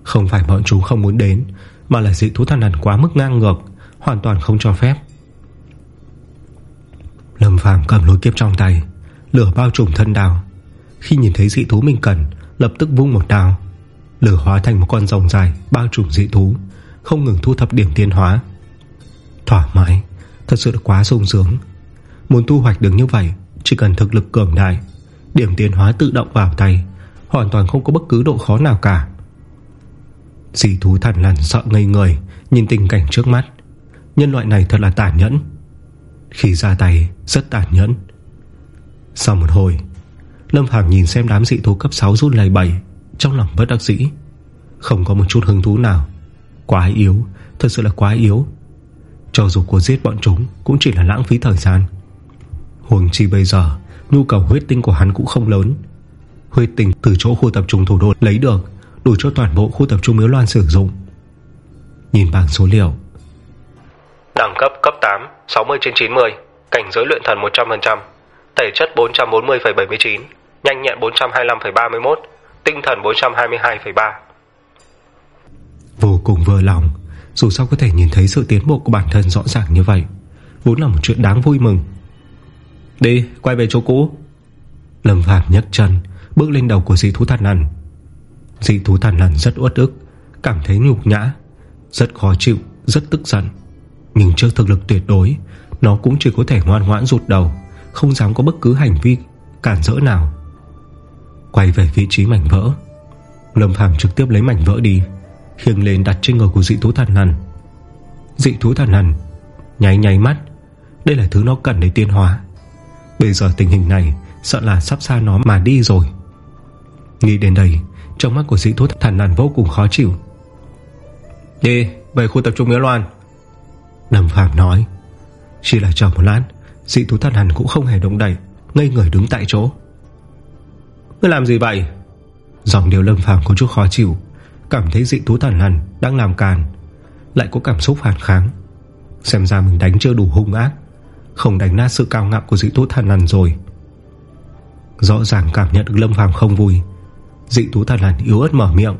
Không phải bọn chúng không muốn đến, Mà là dị thú thần hẳn quá mức ngang ngược, Hoàn toàn không cho phép. Lâm Phàm cầm lối kiếp trong tay, Lửa bao trùm thân đào Khi nhìn thấy dị thú mình cần, Lập tức vung một đào Lửa hóa thành một con rồng dài, bao trùm dị thú, Không ngừng thu thập điểm tiến hóa. Thoải mái, Thật sự là quá sung sướng. Muốn thu hoạch được như vậy, Chỉ cần thực lực cường đại, Điểm tiến hóa tự động vào tay, Hoàn toàn không có bất cứ độ khó nào cả. Dị thú thần lằn sợ ngây người, Nhìn tình cảnh trước mắt. Nhân loại này thật là tàn nhẫn. Khi ra tay, rất tàn nhẫn. Sau một hồi, Lâm Phàm nhìn xem đám dị thú cấp 6 rút lầy bầy Trong lòng bất đắc dĩ. Không có một chút hứng thú nào. Quá yếu, Thật sự là quá yếu. Cho dù cô giết bọn chúng Cũng chỉ là lãng phí thời gian. Huống chi bây giờ Nhu cầu huyết tinh của hắn cũng không lớn. Huyết tinh từ chỗ khu tập trung thủ đô lấy được Đủ cho toàn bộ khu tập trung miếu loan sử dụng. Nhìn bảng số liệu. Đẳng cấp cấp 8 60 trên 90 Cảnh giới luyện thần 100% Thể chất 440,79 Nhanh nhẹn 425,31 Tinh thần 422,3 Vô cùng vừa lòng Dù sao có thể nhìn thấy sự tiến bộ của bản thân rõ ràng như vậy Vốn là một chuyện đáng vui mừng Đi quay về chỗ cũ. Lâm Phạm nhấc chân Bước lên đầu của dị thú thần lằn Dị thú thần lằn rất uất ức Cảm thấy nhục nhã Rất khó chịu, rất tức giận. Nhưng trước thực lực tuyệt đối Nó cũng chỉ có thể ngoan ngoãn rụt đầu Không dám có bất cứ hành vi cản rỡ nào. Quay về vị trí mảnh vỡ Lâm Phàm trực tiếp lấy mảnh vỡ đi Khiêng lên đặt trên người của dị thú thần lằn Dị thú thần lằn Nháy nháy mắt Đây là thứ nó cần để tiến hóa. Bây giờ tình hình này, Sợ là sắp xa nó mà đi rồi. Nghĩ đến đây, Trong mắt của dị thú thần lằn vô cùng khó chịu. Đi, về khu tập trung nghĩa Loan. Lâm Phạm nói. Chỉ là chờ một lát, Dị thú thần hẳn cũng không hề động đẩy Ngây người đứng tại chỗ. Ngươi làm gì vậy? Dòng điều Lâm Phạm có chút khó chịu, Cảm thấy dị thú thần hẳn đang làm càn, Lại có cảm xúc phản kháng. Xem ra mình đánh chưa đủ hung ác. Không đánh nát sự cao ngạo của dị thú thần lằn rồi. Rõ ràng cảm nhận được Lâm Phàm không vui Dị thú thần lằn yếu ớt mở miệng.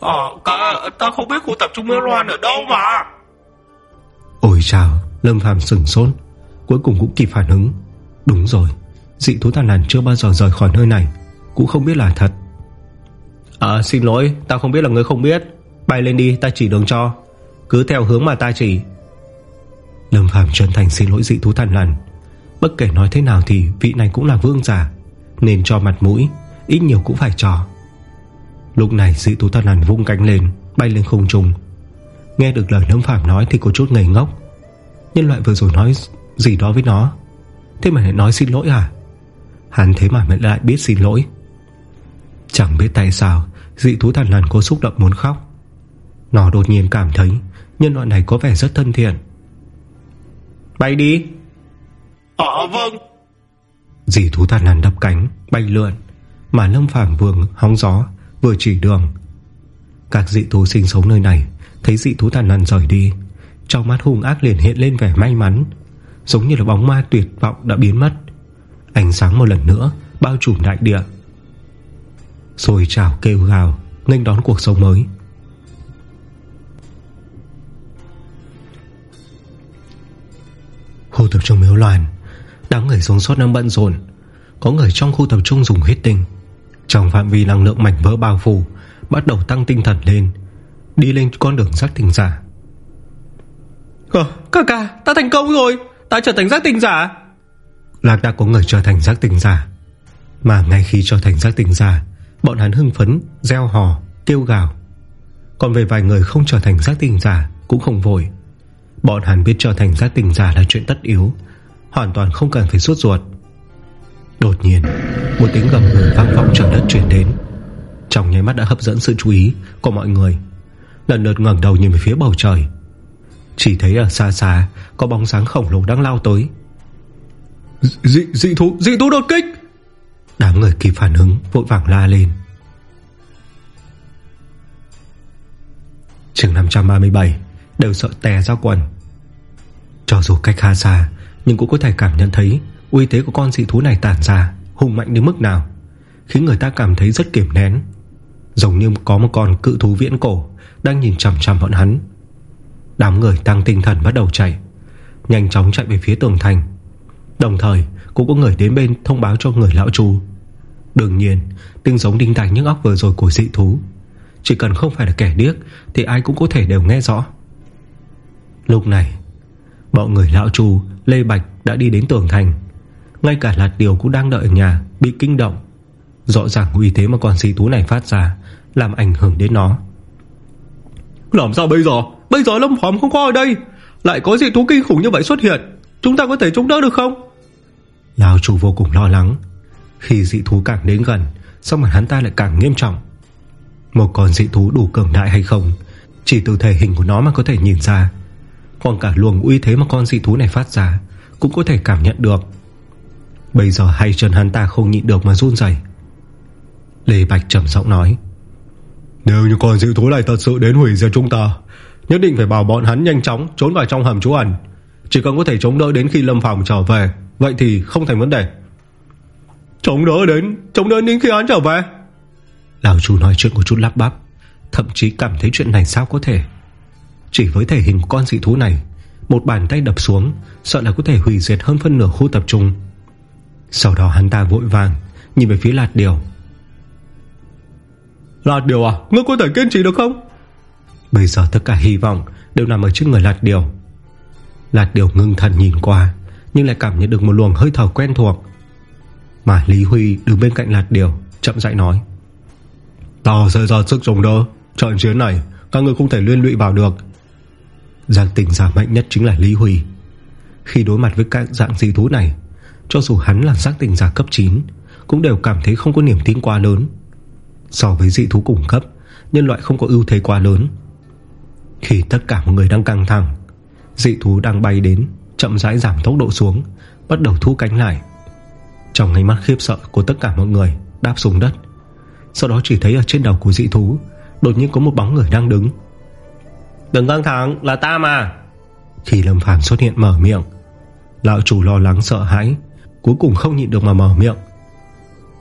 Ờ cả ta không biết khu tập trung Miếu Loan ở đâu mà. Ôi chào Lâm Phàm sừng sốt Cuối cùng cũng kịp phản ứng. Đúng rồi Dị thú thần lằn chưa bao giờ rời khỏi nơi này Cũng không biết là thật. À xin lỗi Ta không biết là người không biết. Bay lên đi ta chỉ đường cho. Cứ theo hướng mà ta chỉ Lâm Phàm chân thành xin lỗi dị thú thần lằn. Bất kể nói thế nào thì vị này cũng là vương giả, Nên cho mặt mũi, Ít nhiều cũng phải cho Lúc này dị thú thần lằn vung cánh lên, Bay lên không trung. Nghe được lời Lâm Phàm nói thì có chút ngây ngốc. Nhân loại vừa rồi nói gì đó với nó? Thế mà lại nói xin lỗi à Hắn thế mà lại biết xin lỗi. Chẳng biết tại sao, Dị thú thần lằn có xúc động muốn khóc. Nó đột nhiên cảm thấy Nhân loại này có vẻ rất thân thiện. Bay đi. Ờ vâng. Dì thú tàn nàn đập cánh Bay lượn. Mà Lâm Phàm vừa hóng gió Vừa chỉ đường. Các dị thú sinh sống nơi này Thấy dị thú tàn nàn rời đi. Trong mắt hung ác liền hiện lên vẻ may mắn. Giống như là bóng ma tuyệt vọng đã biến mất. Ánh sáng một lần nữa Bao trùm đại địa. Rồi chào kêu gào Nghênh đón cuộc sống mới Khu tập trung miếu loạn. Đám người sống sót đang bận rộn. Có người trong khu tập trung dùng huyết tinh. Trong phạm vi năng lượng mảnh vỡ bao phủ Bắt đầu tăng tinh thần lên. Đi lên con đường giác tình giả. Ờ, ca ca, ta thành công rồi. Ta trở thành giác tình giả. Lạc đã có người trở thành giác tình giả. Mà ngay khi trở thành giác tình giả Bọn hắn hưng phấn, gieo hò, kêu gào. Còn về vài người không trở thành giác tình giả Cũng không vội Bọn hắn biết trở thành giác tình giả là chuyện tất yếu Hoàn toàn không cần phải suốt ruột. Đột nhiên Một tiếng gầm gừ vang vọng trời đất chuyển đến. Trong nháy mắt đã hấp dẫn sự chú ý Của mọi người. Lần lượt ngẩng đầu nhìn về phía bầu trời. Chỉ thấy ở xa xa Có bóng sáng khổng lồ đang lao tới. Dị, dị thú, dị thú đột kích! Đám người kịp phản ứng Vội vàng la lên. Trường 537 Đều sợ tè ra quần cho dù cách khá xa, Nhưng cũng có thể cảm nhận thấy Uy thế của con dị thú này tản ra, Hùng mạnh đến mức nào, Khiến người ta cảm thấy rất kiềm nén. Giống như có một con cự thú viễn cổ Đang nhìn chằm chằm bọn hắn. Đám người tăng tinh thần bắt đầu chạy, Nhanh chóng chạy về phía tường thành. Đồng thời, cũng có người đến bên Thông báo cho người lão chú. Đương nhiên, tiếng giống đinh tài nhức óc vừa rồi của dị thú, Chỉ cần không phải là kẻ điếc Thì ai cũng có thể đều nghe rõ. Lúc này Bọn người lão trù Lê Bạch đã đi đến tường thành. Ngay cả lạt điều cũng đang đợi ở nhà Bị kinh động. Rõ ràng uy thế mà con dị thú này phát ra Làm ảnh hưởng đến nó. Làm sao bây giờ? Bây giờ Lâm Phàm không có ở đây. Lại có dị thú kinh khủng như vậy xuất hiện Chúng ta có thể chống đỡ được không? Lão chủ vô cùng lo lắng. Khi dị thú càng đến gần Sao mà hắn ta lại càng nghiêm trọng? Một con dị thú đủ cường đại hay không Chỉ từ thể hình của nó mà có thể nhìn ra Còn cả luồng uy thế mà con dị thú này phát ra Cũng có thể cảm nhận được. Bây giờ hai chân hắn ta không nhịn được mà run dày Lê Bạch trầm giọng nói Nếu như con dị thú này thật sự đến hủy diệt chúng ta Nhất định phải bảo bọn hắn nhanh chóng Trốn vào trong hầm trú ẩn. Chỉ cần có thể chống đỡ đến khi Lâm Phàm trở về Vậy thì không thành vấn đề. Chống đỡ đến Chống đỡ đến khi hắn trở về. Lão chú nói chuyện của chút lắp bắp Thậm chí cảm thấy chuyện này sao có thể Chỉ với thể hình của con dị thú này Một bàn tay đập xuống Sợ là có thể hủy diệt hơn phân nửa khu tập trung. Sau đó hắn ta vội vàng Nhìn về phía lạt điều. Lạt điều à Ngươi có thể kiên trì được không? Bây giờ tất cả hy vọng Đều nằm ở trên người lạt điều. Lạt điều ngưng thần nhìn qua Nhưng lại cảm nhận được một luồng hơi thở quen thuộc. Mà Lý Huy đứng bên cạnh lạt điều Chậm rãi nói Ta sẽ ra sức chống đỡ Trận chiến này các người không thể liên lụy vào được Giang tình giả mạnh nhất chính là Lý Huy. Khi đối mặt với các dạng dị thú này, Cho dù hắn là giác tình giả cấp 9 Cũng đều cảm thấy không có niềm tin quá lớn. So với dị thú cùng cấp, Nhân loại không có ưu thế quá lớn. Khi tất cả mọi người đang căng thẳng, Dị thú đang bay đến, Chậm rãi giảm tốc độ xuống, Bắt đầu thu cánh lại. Trong ngay mắt khiếp sợ của tất cả mọi người, Đáp xuống đất. Sau đó chỉ thấy ở trên đầu của dị thú, Đột nhiên có một bóng người đang đứng. Đừng căng thẳng là ta mà. Khi Lâm Phàm xuất hiện mở miệng Lão chủ lo lắng sợ hãi Cuối cùng không nhịn được mà mở miệng.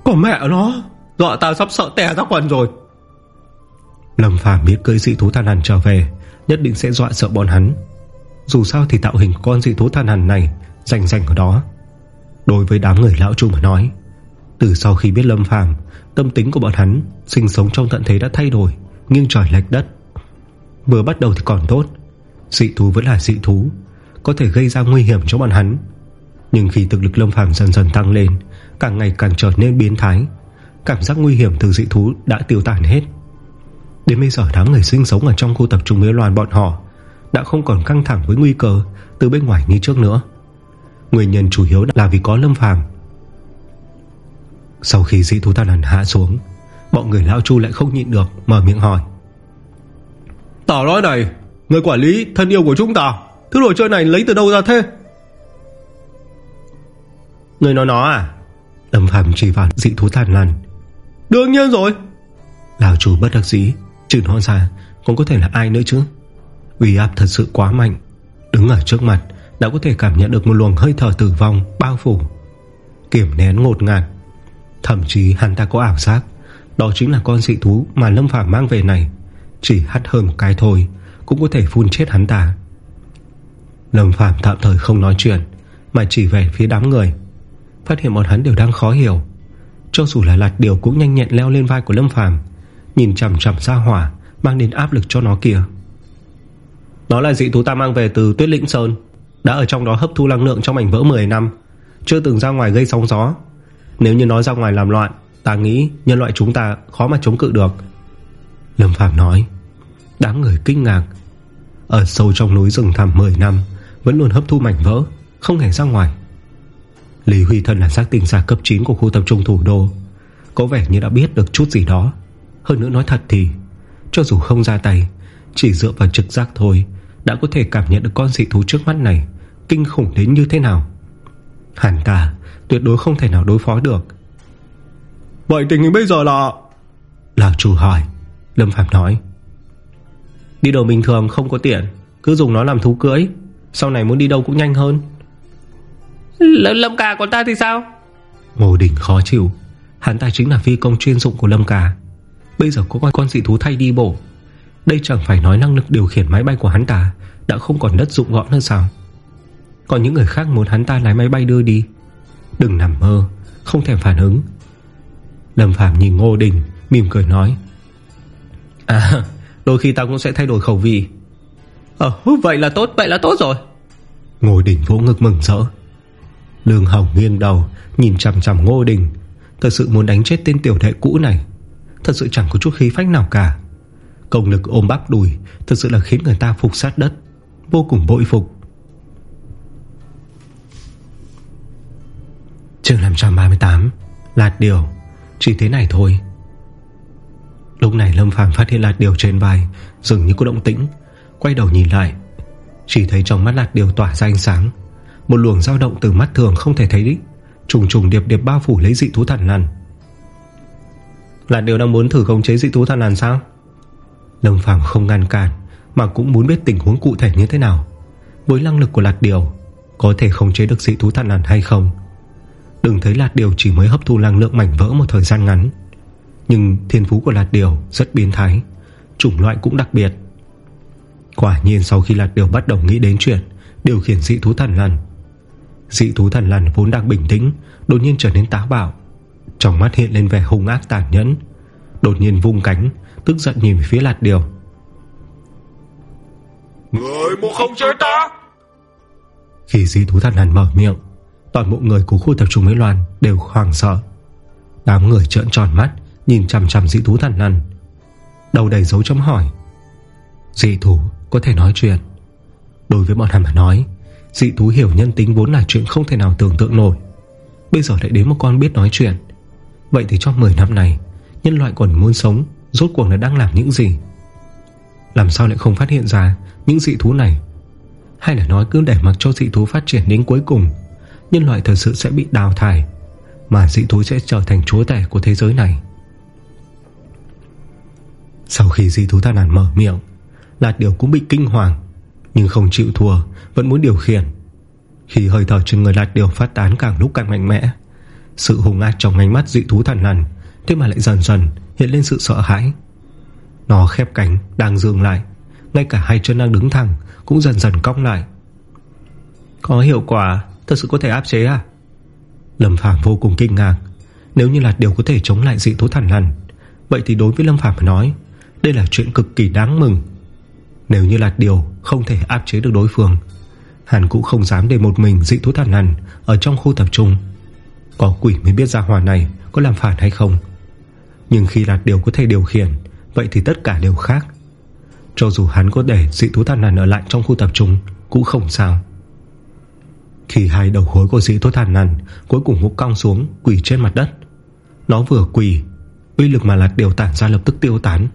Có mẹ nó Dọa ta sắp sợ tè ra quần rồi. Lâm Phàm biết cưỡi dị thú than hẳn trở về Nhất định sẽ dọa sợ bọn hắn. Dù sao thì tạo hình con dị thú than hẳn này Rành rành ở đó. Đối với đám người lão chủ mà nói Từ sau khi biết Lâm Phàm Tâm tính của bọn hắn Sinh sống trong tận thế đã thay đổi Nghiêng trời lệch đất Vừa bắt đầu thì còn tốt. Dị thú vẫn là dị thú, Có thể gây ra nguy hiểm cho bọn hắn. Nhưng khi thực lực Lâm Phàm dần dần tăng lên, Càng ngày càng trở nên biến thái, Cảm giác nguy hiểm từ dị thú đã tiêu tản hết. Đến bây giờ, đám người sinh sống Ở trong khu tập trung miếu loàn bọn họ Đã không còn căng thẳng với nguy cơ Từ bên ngoài như trước nữa. Nguyên nhân chủ yếu là vì có Lâm Phàm. Sau khi dị thú tàn hẳn hạ xuống, Bọn người lão chu lại không nhịn được Mở miệng hỏi. Tỏ nói này Người quản lý thân yêu của chúng ta Thứ đồ chơi này lấy từ đâu ra thế? Người nói nó à? Lâm Phạm chỉ vào dị thú tàn lằn. Đương nhiên rồi. Lão chủ bất đắc dĩ Trừ nó ra còn có thể là ai nữa chứ? Uy áp thật sự quá mạnh. Đứng ở trước mặt Đã có thể cảm nhận được một luồng hơi thở tử vong Bao phủ. Kiểm nén ngột ngạt. Thậm chí hắn ta có ảo giác Đó chính là con dị thú mà Lâm Phàm mang về này chỉ hắt hơn một cái thôi, Cũng có thể phun chết hắn ta. Lâm Phàm tạm thời không nói chuyện, Mà chỉ về phía đám người. Phát hiện bọn hắn đều đang khó hiểu. Cho dù là lạt điều cũng nhanh nhẹn leo lên vai của Lâm Phàm, Nhìn chằm chằm ra hỏa Mang đến áp lực cho nó kìa Nó là dị thú ta mang về từ Tuyết Lĩnh Sơn, Đã ở trong đó hấp thu năng lượng trong mảnh vỡ 10 năm, Chưa từng ra ngoài gây sóng gió. Nếu như nó ra ngoài làm loạn, Ta nghĩ nhân loại chúng ta khó mà chống cự được. Lâm Phạm nói Đám người kinh ngạc. Ở sâu trong núi rừng thẳm 10 năm Vẫn luôn hấp thu mảnh vỡ Không hề ra ngoài. Lý Huy Thân là giác tình giả cấp 9 của khu tập trung thủ đô. Có vẻ như đã biết được chút gì đó. Hơn nữa nói thật thì Cho dù không ra tay Chỉ dựa vào trực giác thôi Đã có thể cảm nhận được con dị thú trước mắt này Kinh khủng đến như thế nào. Hẳn ta tuyệt đối không thể nào đối phó được. Vậy tình hình bây giờ là? Lạc chủ hỏi Lâm Phạm nói. Đi đồ bình thường không có tiện Cứ dùng nó làm thú cưỡi Sau này muốn đi đâu cũng nhanh hơn. L Lâm Cà còn ta thì sao? Ngô Đình khó chịu Hắn ta chính là phi công chuyên dụng của Lâm Cà Bây giờ có con con dị thú thay đi bộ. Đây chẳng phải nói năng lực điều khiển máy bay của hắn ta Đã không còn đất dụng gọn nữa sao? Còn những người khác muốn hắn ta lái máy bay đưa đi. Đừng nằm mơ Không thèm phản ứng. Lâm Phạm nhìn Ngô Đình Mỉm cười nói À đôi khi ta cũng sẽ thay đổi khẩu vị. Ờ vậy là tốt, Vậy là tốt rồi. Ngô Đình vỗ ngực mừng rỡ. Lương Hồng nghiêng đầu, Nhìn chằm chằm Ngô Đình. Thật sự muốn đánh chết tên tiểu đệ cũ này. Thật sự chẳng có chút khí phách nào cả. Công lực ôm bắp đùi, Thật sự là khiến người ta phục sát đất. Vô cùng bội phục. Chương 538 Lạt điều. Chỉ thế này thôi. Lúc này Lâm Phàm phát hiện lạt điều trên vai, Dường như có động tĩnh. Quay đầu nhìn lại, Chỉ thấy trong mắt lạt điều tỏa ra ánh sáng. Một luồng dao động từ mắt thường không thể thấy đích Trùng trùng điệp điệp bao phủ lấy dị thú thần lằn. Lạt điều đang muốn thử khống chế dị thú thần lằn sao? Lâm Phàm không ngăn cản, Mà cũng muốn biết tình huống cụ thể như thế nào. Với năng lực của lạt điều, Có thể khống chế được dị thú thần lằn hay không? Đừng thấy lạt điều chỉ mới hấp thu năng lượng mảnh vỡ một thời gian ngắn. Nhưng thiên phú của lạt điều rất biến thái Chủng loại cũng đặc biệt. Quả nhiên sau khi lạt điều bắt đầu nghĩ đến chuyện Điều khiển dị thú thần lằn Dị thú thần lằn vốn đang bình tĩnh Đột nhiên trở nên táo bạo. Trong mắt hiện lên vẻ hung ác tàn nhẫn Đột nhiên vung cánh Tức giận nhìn phía lạt điều. Người muốn không chế ta? Khi dị thú thần lằn mở miệng Toàn bộ người của khu tập trung Mỹ Loan Đều hoảng sợ. Đám người trợn tròn mắt Nhìn chằm chằm dị thú thần lằn Đầu đầy dấu chấm hỏi. Dị thú, có thể nói chuyện. Đối với bọn hắn mà nói, Dị thú hiểu nhân tính vốn là chuyện không thể nào tưởng tượng nổi. Bây giờ lại đến một con biết nói chuyện. Vậy thì trong 10 năm này, Nhân loại còn muốn sống, Rốt cuộc là đang làm những gì? Làm sao lại không phát hiện ra Những dị thú này? Hay là nói cứ để mặc cho dị thú phát triển đến cuối cùng, Nhân loại thật sự sẽ bị đào thải, Mà dị thú sẽ trở thành chúa tể của thế giới này? Sau khi dị thú tàn hàn mở miệng Lạt điều cũng bị kinh hoàng, Nhưng không chịu thua, Vẫn muốn điều khiển. Khi hơi thở trên người lạt điều phát tán càng lúc càng mạnh mẽ, Sự hùng ác trong ánh mắt dị thú thần lằn Thế mà lại dần dần hiện lên sự sợ hãi. Nó khép cánh, Đang dường lại, Ngay cả hai chân đang đứng thẳng Cũng dần dần cong lại. Có hiệu quả, Thật sự có thể áp chế à? Lâm Phàm vô cùng kinh ngạc. Nếu như là điều có thể chống lại dị thú thần lằn Vậy thì đối với Lâm Phàm mà nói đây là chuyện cực kỳ đáng mừng. Nếu như là điều không thể áp chế được đối phương, Hắn cũng không dám để một mình dị thú thần nằn Ở trong khu tập trung. Có quỷ mới biết ra hỏa này Có làm phản hay không. Nhưng khi là điều có thể điều khiển, Vậy thì tất cả đều khác. Cho dù hắn có để dị thú thần nằn ở lại trong khu tập trung, Cũng không sao. Khi hai đầu khối của dị thú thần nằn Cuối cùng hút cong xuống Quỷ trên mặt đất, Nó vừa quỷ Uy lực mà lạt điều tản ra lập tức tiêu tán.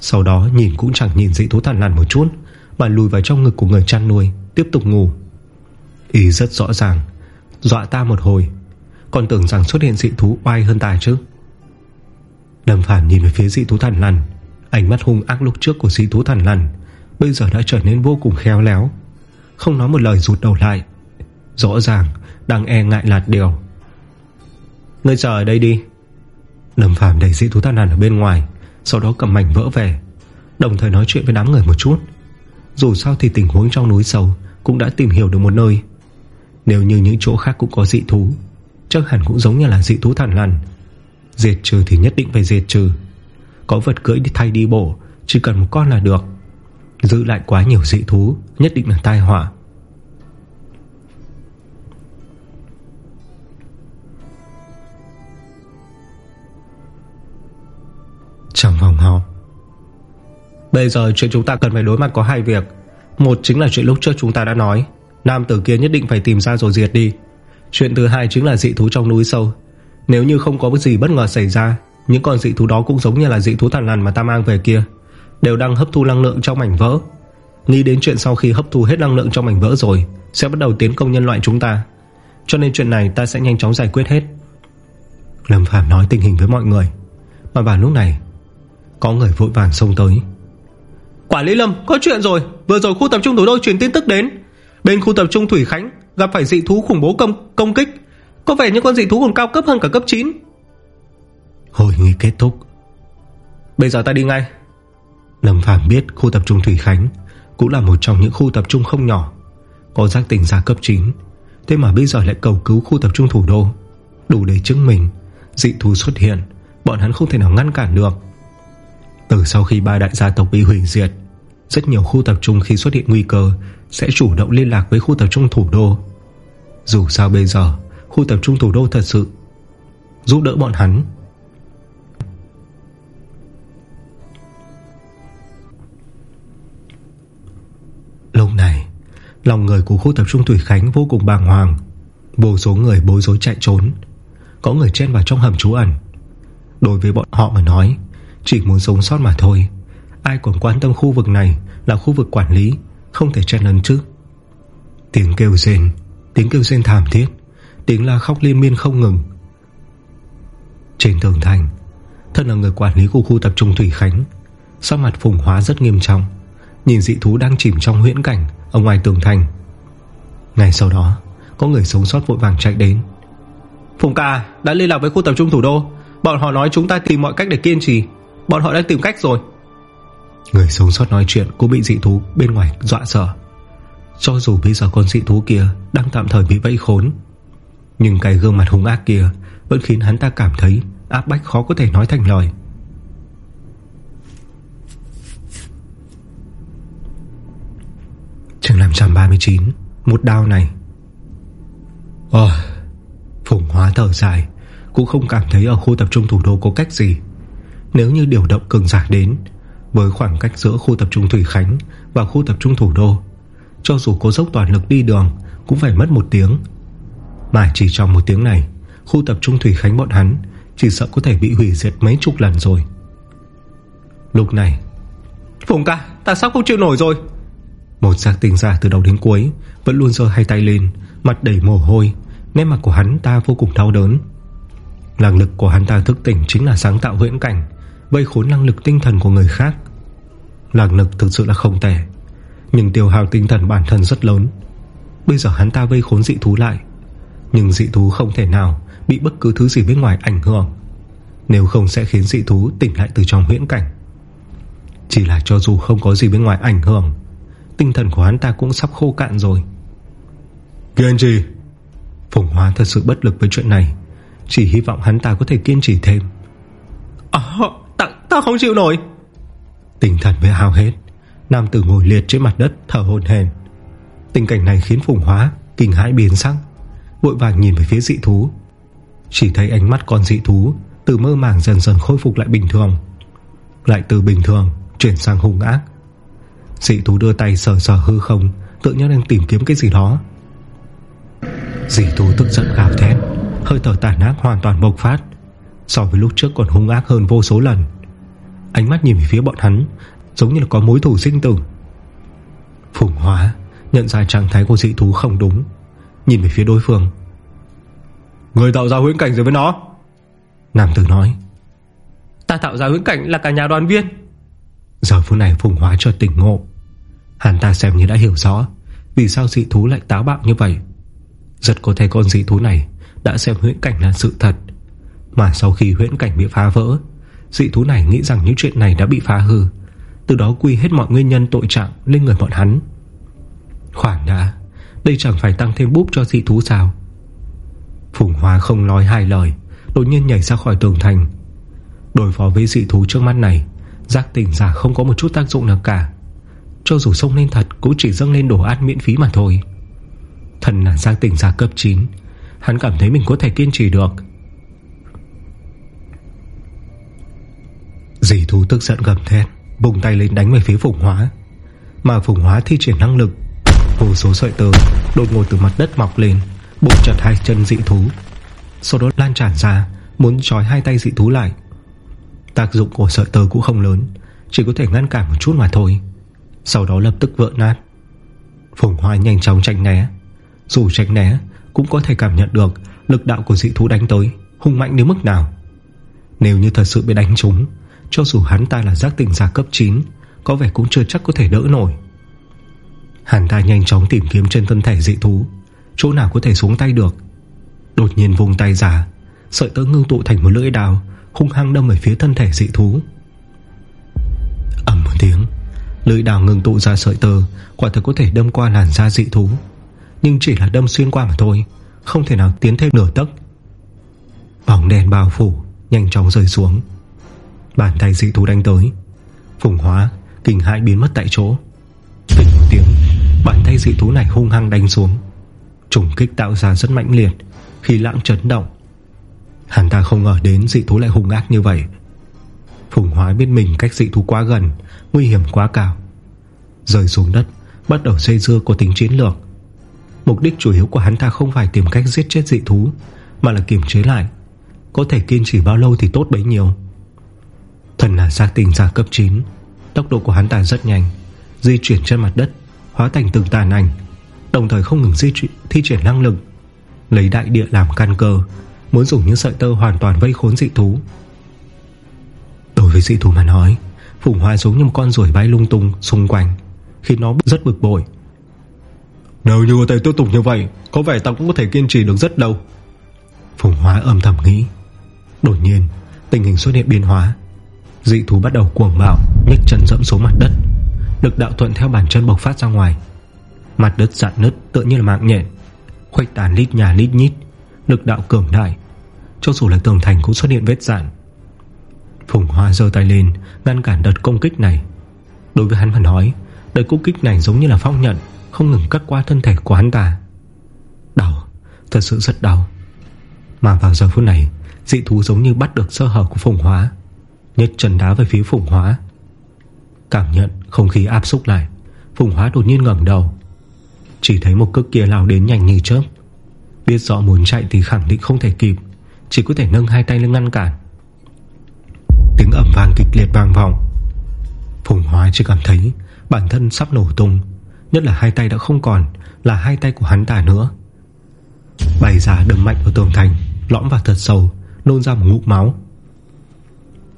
Sau đó nhìn cũng chẳng nhìn dị thú thần lằn một chút. Mà lùi vào trong ngực của người chăn nuôi, Tiếp tục ngủ. Ý rất rõ ràng, Dọa ta một hồi. Còn tưởng rằng xuất hiện dị thú oai hơn ta chứ. Đầm phản nhìn về phía dị thú thần lằn. Ánh mắt hung ác lúc trước của dị thú thần lằn, Bây giờ đã trở nên vô cùng khéo léo. Không nói một lời rụt đầu lại. Rõ ràng, đang e ngại lạt điều. Ngươi chờ ở đây đi. Đầm Phàm đẩy dị thú thần lằn ở bên ngoài. Sau đó cầm mảnh vỡ về, Đồng thời nói chuyện với đám người một chút. Dù sao thì tình huống trong núi sâu Cũng đã tìm hiểu được một nơi. Nếu như những chỗ khác cũng có dị thú, Chắc hẳn cũng giống như là dị thú thản lằn. Diệt trừ thì nhất định phải diệt trừ. Có vật cưỡi đi thay đi bộ Chỉ cần một con là được. Giữ lại quá nhiều dị thú, Nhất định là tai họa. Trong phòng họp Bây giờ chuyện chúng ta cần phải đối mặt có hai việc. Một chính là chuyện lúc trước chúng ta đã nói. Nam tử kia nhất định phải tìm ra rồi diệt đi. Chuyện thứ hai chính là dị thú trong núi sâu. Nếu như không có gì bất ngờ xảy ra Những con dị thú đó cũng giống như là dị thú thằn lằn mà ta mang về kia Đều đang hấp thu năng lượng trong mảnh vỡ. Nghĩ đến chuyện sau khi hấp thu hết năng lượng trong mảnh vỡ rồi Sẽ bắt đầu tiến công nhân loại chúng ta. Cho nên chuyện này ta sẽ nhanh chóng giải quyết hết. Lâm Phạm nói tình hình với mọi người. Mà vào lúc này Có người vội vàng xông tới. Quản lý Lâm có chuyện rồi. Vừa rồi khu tập trung thủ đô truyền tin tức đến. Bên khu tập trung Thủy Khánh Gặp phải dị thú khủng bố công công kích. Có vẻ những con dị thú còn cao cấp hơn cả cấp 9 Hội nghị kết thúc. Bây giờ ta đi ngay. Lâm Phàm biết khu tập trung Thủy Khánh Cũng là một trong những khu tập trung không nhỏ Có giác tỉnh giả cấp 9 Thế mà bây giờ lại cầu cứu khu tập trung thủ đô. Đủ để chứng minh Dị thú xuất hiện Bọn hắn không thể nào ngăn cản được từ sau khi ba đại gia tộc bị hủy diệt, Rất nhiều khu tập trung khi xuất hiện nguy cơ Sẽ chủ động liên lạc với khu tập trung thủ đô. Dù sao bây giờ, Khu tập trung thủ đô thật sự Giúp đỡ bọn hắn. Lúc này, Lòng người của khu tập trung Thủy Khánh vô cùng bàng hoàng. Vô số người bối rối chạy trốn, Có người chen vào trong hầm trú ẩn. Đối với bọn họ mà nói chỉ muốn sống sót mà thôi. Ai còn quan tâm khu vực này Là khu vực quản lý, Không thể chen lấn chứ. Tiếng kêu rên, Tiếng kêu rên thảm thiết, Tiếng la khóc liên miên không ngừng. Trên tường thành, Thân là người quản lý của khu tập trung Thủy Khánh Sau mặt phùng hóa rất nghiêm trọng. Nhìn dị thú đang chìm trong huyễn cảnh Ở ngoài tường thành. Ngày sau đó, Có người sống sót vội vàng chạy đến. Phùng ca, đã liên lạc với khu tập trung thủ đô. Bọn họ nói chúng ta tìm mọi cách để kiên trì. Bọn họ đang tìm cách rồi. Người sống sót nói chuyện cũng bị dị thú bên ngoài dọa sợ. Cho dù bây giờ con dị thú kia Đang tạm thời bị vẫy khốn, Nhưng cái gương mặt hung ác kia Vẫn khiến hắn ta cảm thấy Áp bách khó có thể nói thành lời. Chương 539 Một đao này. Ồ Phùng hóa thở dài, Cũng không cảm thấy ở khu tập trung thủ đô có cách gì. Nếu như điều động cường giả đến Với khoảng cách giữa khu tập trung Thủy Khánh Và khu tập trung thủ đô Cho dù cố dốc toàn lực đi đường Cũng phải mất một tiếng. Mà chỉ trong một tiếng này Khu tập trung Thủy Khánh bọn hắn Chỉ sợ có thể bị hủy diệt mấy chục lần rồi. Lúc này Phùng ca ta sắp không chịu nổi rồi. một giác tình giả từ đầu đến cuối Vẫn luôn giơ hai tay lên Mặt đầy mồ hôi Nét mặt của hắn ta vô cùng đau đớn. Năng lực của hắn ta thức tỉnh Chính là sáng tạo huyễn cảnh Vây khốn năng lực tinh thần của người khác. Năng lực thực sự là không tệ Nhưng tiêu hào tinh thần bản thân rất lớn. Bây giờ hắn ta vây khốn dị thú lại Nhưng dị thú không thể nào Bị bất cứ thứ gì bên ngoài ảnh hưởng Nếu không sẽ khiến dị thú tỉnh lại từ trong huyễn cảnh. Chỉ là cho dù không có gì bên ngoài ảnh hưởng Tinh thần của hắn ta cũng sắp khô cạn rồi. Genji, Phùng Hóa thật sự bất lực với chuyện này Chỉ hy vọng hắn ta có thể kiên trì thêm. À, ta, không chịu nổi. Tinh thần bị hao hết. Nam tử ngồi liệt trên mặt đất thở hồn hền Tình cảnh này khiến Phùng Hóa Kinh hãi biến sắc Vội vàng nhìn về phía dị thú. Chỉ thấy ánh mắt con dị thú Từ mơ màng dần dần khôi phục lại bình thường Lại từ bình thường Chuyển sang hung ác. Dị thú đưa tay sờ sờ hư không Tự nhiên đang tìm kiếm cái gì đó. Dị thú tức giận gào thét Hơi thở tàn ác hoàn toàn bộc phát So với lúc trước còn hung ác hơn vô số lần. Ánh mắt nhìn về phía bọn hắn Giống như là có mối thù sinh tử. Phùng hóa Nhận ra trạng thái của dị thú không đúng Nhìn về phía đối phương. Người tạo ra huyễn cảnh rồi với nó? Nam tử nói. Ta tạo ra huyễn cảnh là cả nhà đoàn viên. Giờ phút này Phùng Hóa cho tỉnh ngộ. Hắn ta xem như đã hiểu rõ Vì sao dị thú lại táo bạo như vậy. Rất có thể con dị thú này Đã xem huyễn cảnh là sự thật Mà sau khi huyễn cảnh bị phá vỡ Dị thú này nghĩ rằng những chuyện này đã bị phá hư. Từ đó quy hết mọi nguyên nhân tội trạng Lên người bọn hắn. Khoản đã, Đây chẳng phải tăng thêm búp cho dị thú sao? Phùng Hoa không nói hai lời, Đột nhiên nhảy ra khỏi tường thành. Đối phó với dị thú trước mắt này, Giác tỉnh giả không có một chút tác dụng nào cả. Cho dù sông lên thật, Cũng chỉ dâng lên đồ ăn miễn phí mà thôi. Thần là giác tỉnh giả cấp 9 Hắn cảm thấy mình có thể kiên trì được. Dì thú tức giận gầm thét Vùng tay lên đánh về phía phùng hóa. Mà phùng hóa thi triển năng lực, Vô số sợi tơ đột ngột từ mặt đất mọc lên Bụng chặt hai chân dị thú Sau đó lan tràn ra, Muốn trói hai tay dị thú lại. Tác dụng của sợi tơ cũng không lớn, Chỉ có thể ngăn cản một chút mà thôi. Sau đó lập tức vỡ nát. Phùng hoa nhanh chóng tránh né. Dù tránh né, Cũng có thể cảm nhận được Lực đạo của dị thú đánh tới, Hung mạnh đến mức nào. Nếu như thật sự bị đánh trúng cho dù hắn ta là giác tình giả cấp 9 Có vẻ cũng chưa chắc có thể đỡ nổi. Hắn ta nhanh chóng tìm kiếm trên thân thể dị thú, Chỗ nào có thể xuống tay được. Đột nhiên vùng tay giả Sợi tơ ngưng tụ thành một lưỡi đào Hung hăng đâm về phía thân thể dị thú. Ẩm một tiếng, Lưỡi đào ngừng tụ ra sợi tơ, Quả thật có thể đâm qua làn da dị thú. Nhưng chỉ là đâm xuyên qua mà thôi, Không thể nào tiến thêm nửa tấc. Bóng đèn bao phủ, Nhanh chóng rơi xuống. Bàn tay dị thú đánh tới. Phùng hóa kinh hãi biến mất tại chỗ. Tình một tiếng Bàn tay dị thú này hung hăng đánh xuống. Trùng kích tạo ra rất mạnh liệt Khi lãng chấn động. Hắn ta không ngờ đến dị thú lại hung ác như vậy. Phùng hóa biết mình cách dị thú quá gần, Nguy hiểm quá cao. Rơi xuống đất, Bắt đầu xây dưa của tính chiến lược. Mục đích chủ yếu của hắn ta không phải tìm cách giết chết dị thú, Mà là kiềm chế lại. Có thể kiên trì bao lâu thì tốt bấy nhiêu. Thần là giác tình giả cấp 9 Tốc độ của hắn ta rất nhanh Di chuyển trên mặt đất Hóa thành từng tàn ảnh Đồng thời không ngừng di chuyển, thi triển năng lực Lấy đại địa làm căn cơ Muốn dùng những sợi tơ hoàn toàn vây khốn dị thú. Đối với dị thú mà nói Phùng Hoa giống như một con ruồi bay lung tung Xung quanh Khi nó rất bực bội. Nếu như có thể tiếp tục như vậy Có vẻ ta cũng có thể kiên trì được rất lâu. Phùng Hoa âm thầm nghĩ. Đột nhiên tình hình xuất hiện biến hóa Dị thú bắt đầu cuồng bạo nhấc chân dẫm xuống mặt đất. Lực đạo thuận theo bàn chân bộc phát ra ngoài. Mặt đất dạn nứt tựa như là mạng nhện. Khuếch tàn lít nhà lít nhít. Lực đạo cường đại. Cho dù là tường thành cũng xuất hiện vết dạn. Phùng Hoa dơ tay lên Ngăn cản đợt công kích này. Đối với hắn mà nói Đợt công kích này giống như là phong nhận Không ngừng cắt qua thân thể của hắn ta. Đau, thật sự rất đau. Mà vào giờ phút này Dị thú giống như bắt được sơ hở của Phùng Hóa Nhất trần đá về phía Phùng Hóa. Cảm nhận không khí áp xúc lại, Phùng Hóa đột nhiên ngẩng đầu. Chỉ thấy một cước kia lao đến nhanh như chớp. Biết rõ muốn chạy thì khẳng định không thể kịp, Chỉ có thể nâng hai tay lên ngăn cản. Tiếng ẩm vang kịch liệt vang vọng. Phùng Hóa chỉ cảm thấy Bản thân sắp nổ tung, Nhất là hai tay đã không còn, Là hai tay của hắn ta nữa. Bày ra đâm mạnh vào tường thành, Lõm vào thật sâu, Nôn ra một ngụm máu.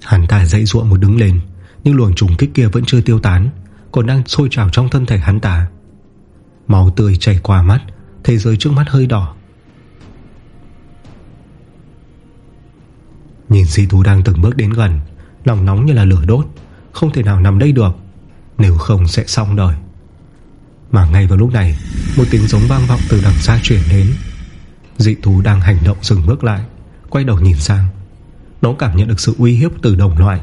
Hắn ta dậy ruộng một đứng lên, Nhưng luồng trùng kích kia vẫn chưa tiêu tán, Còn đang sôi trào trong thân thể hắn ta. Máu tươi chảy qua mắt, Thế giới trước mắt hơi đỏ. Nhìn dị thú đang từng bước đến gần, Lòng nóng như là lửa đốt, Không thể nào nằm đây được, Nếu không sẽ xong đời. Mà ngay vào lúc này, Một tiếng giống vang vọng từ đằng xa chuyển đến. Dị thú đang hành động dừng bước lại, Quay đầu nhìn sang. Nó cảm nhận được sự uy hiếp từ đồng loại.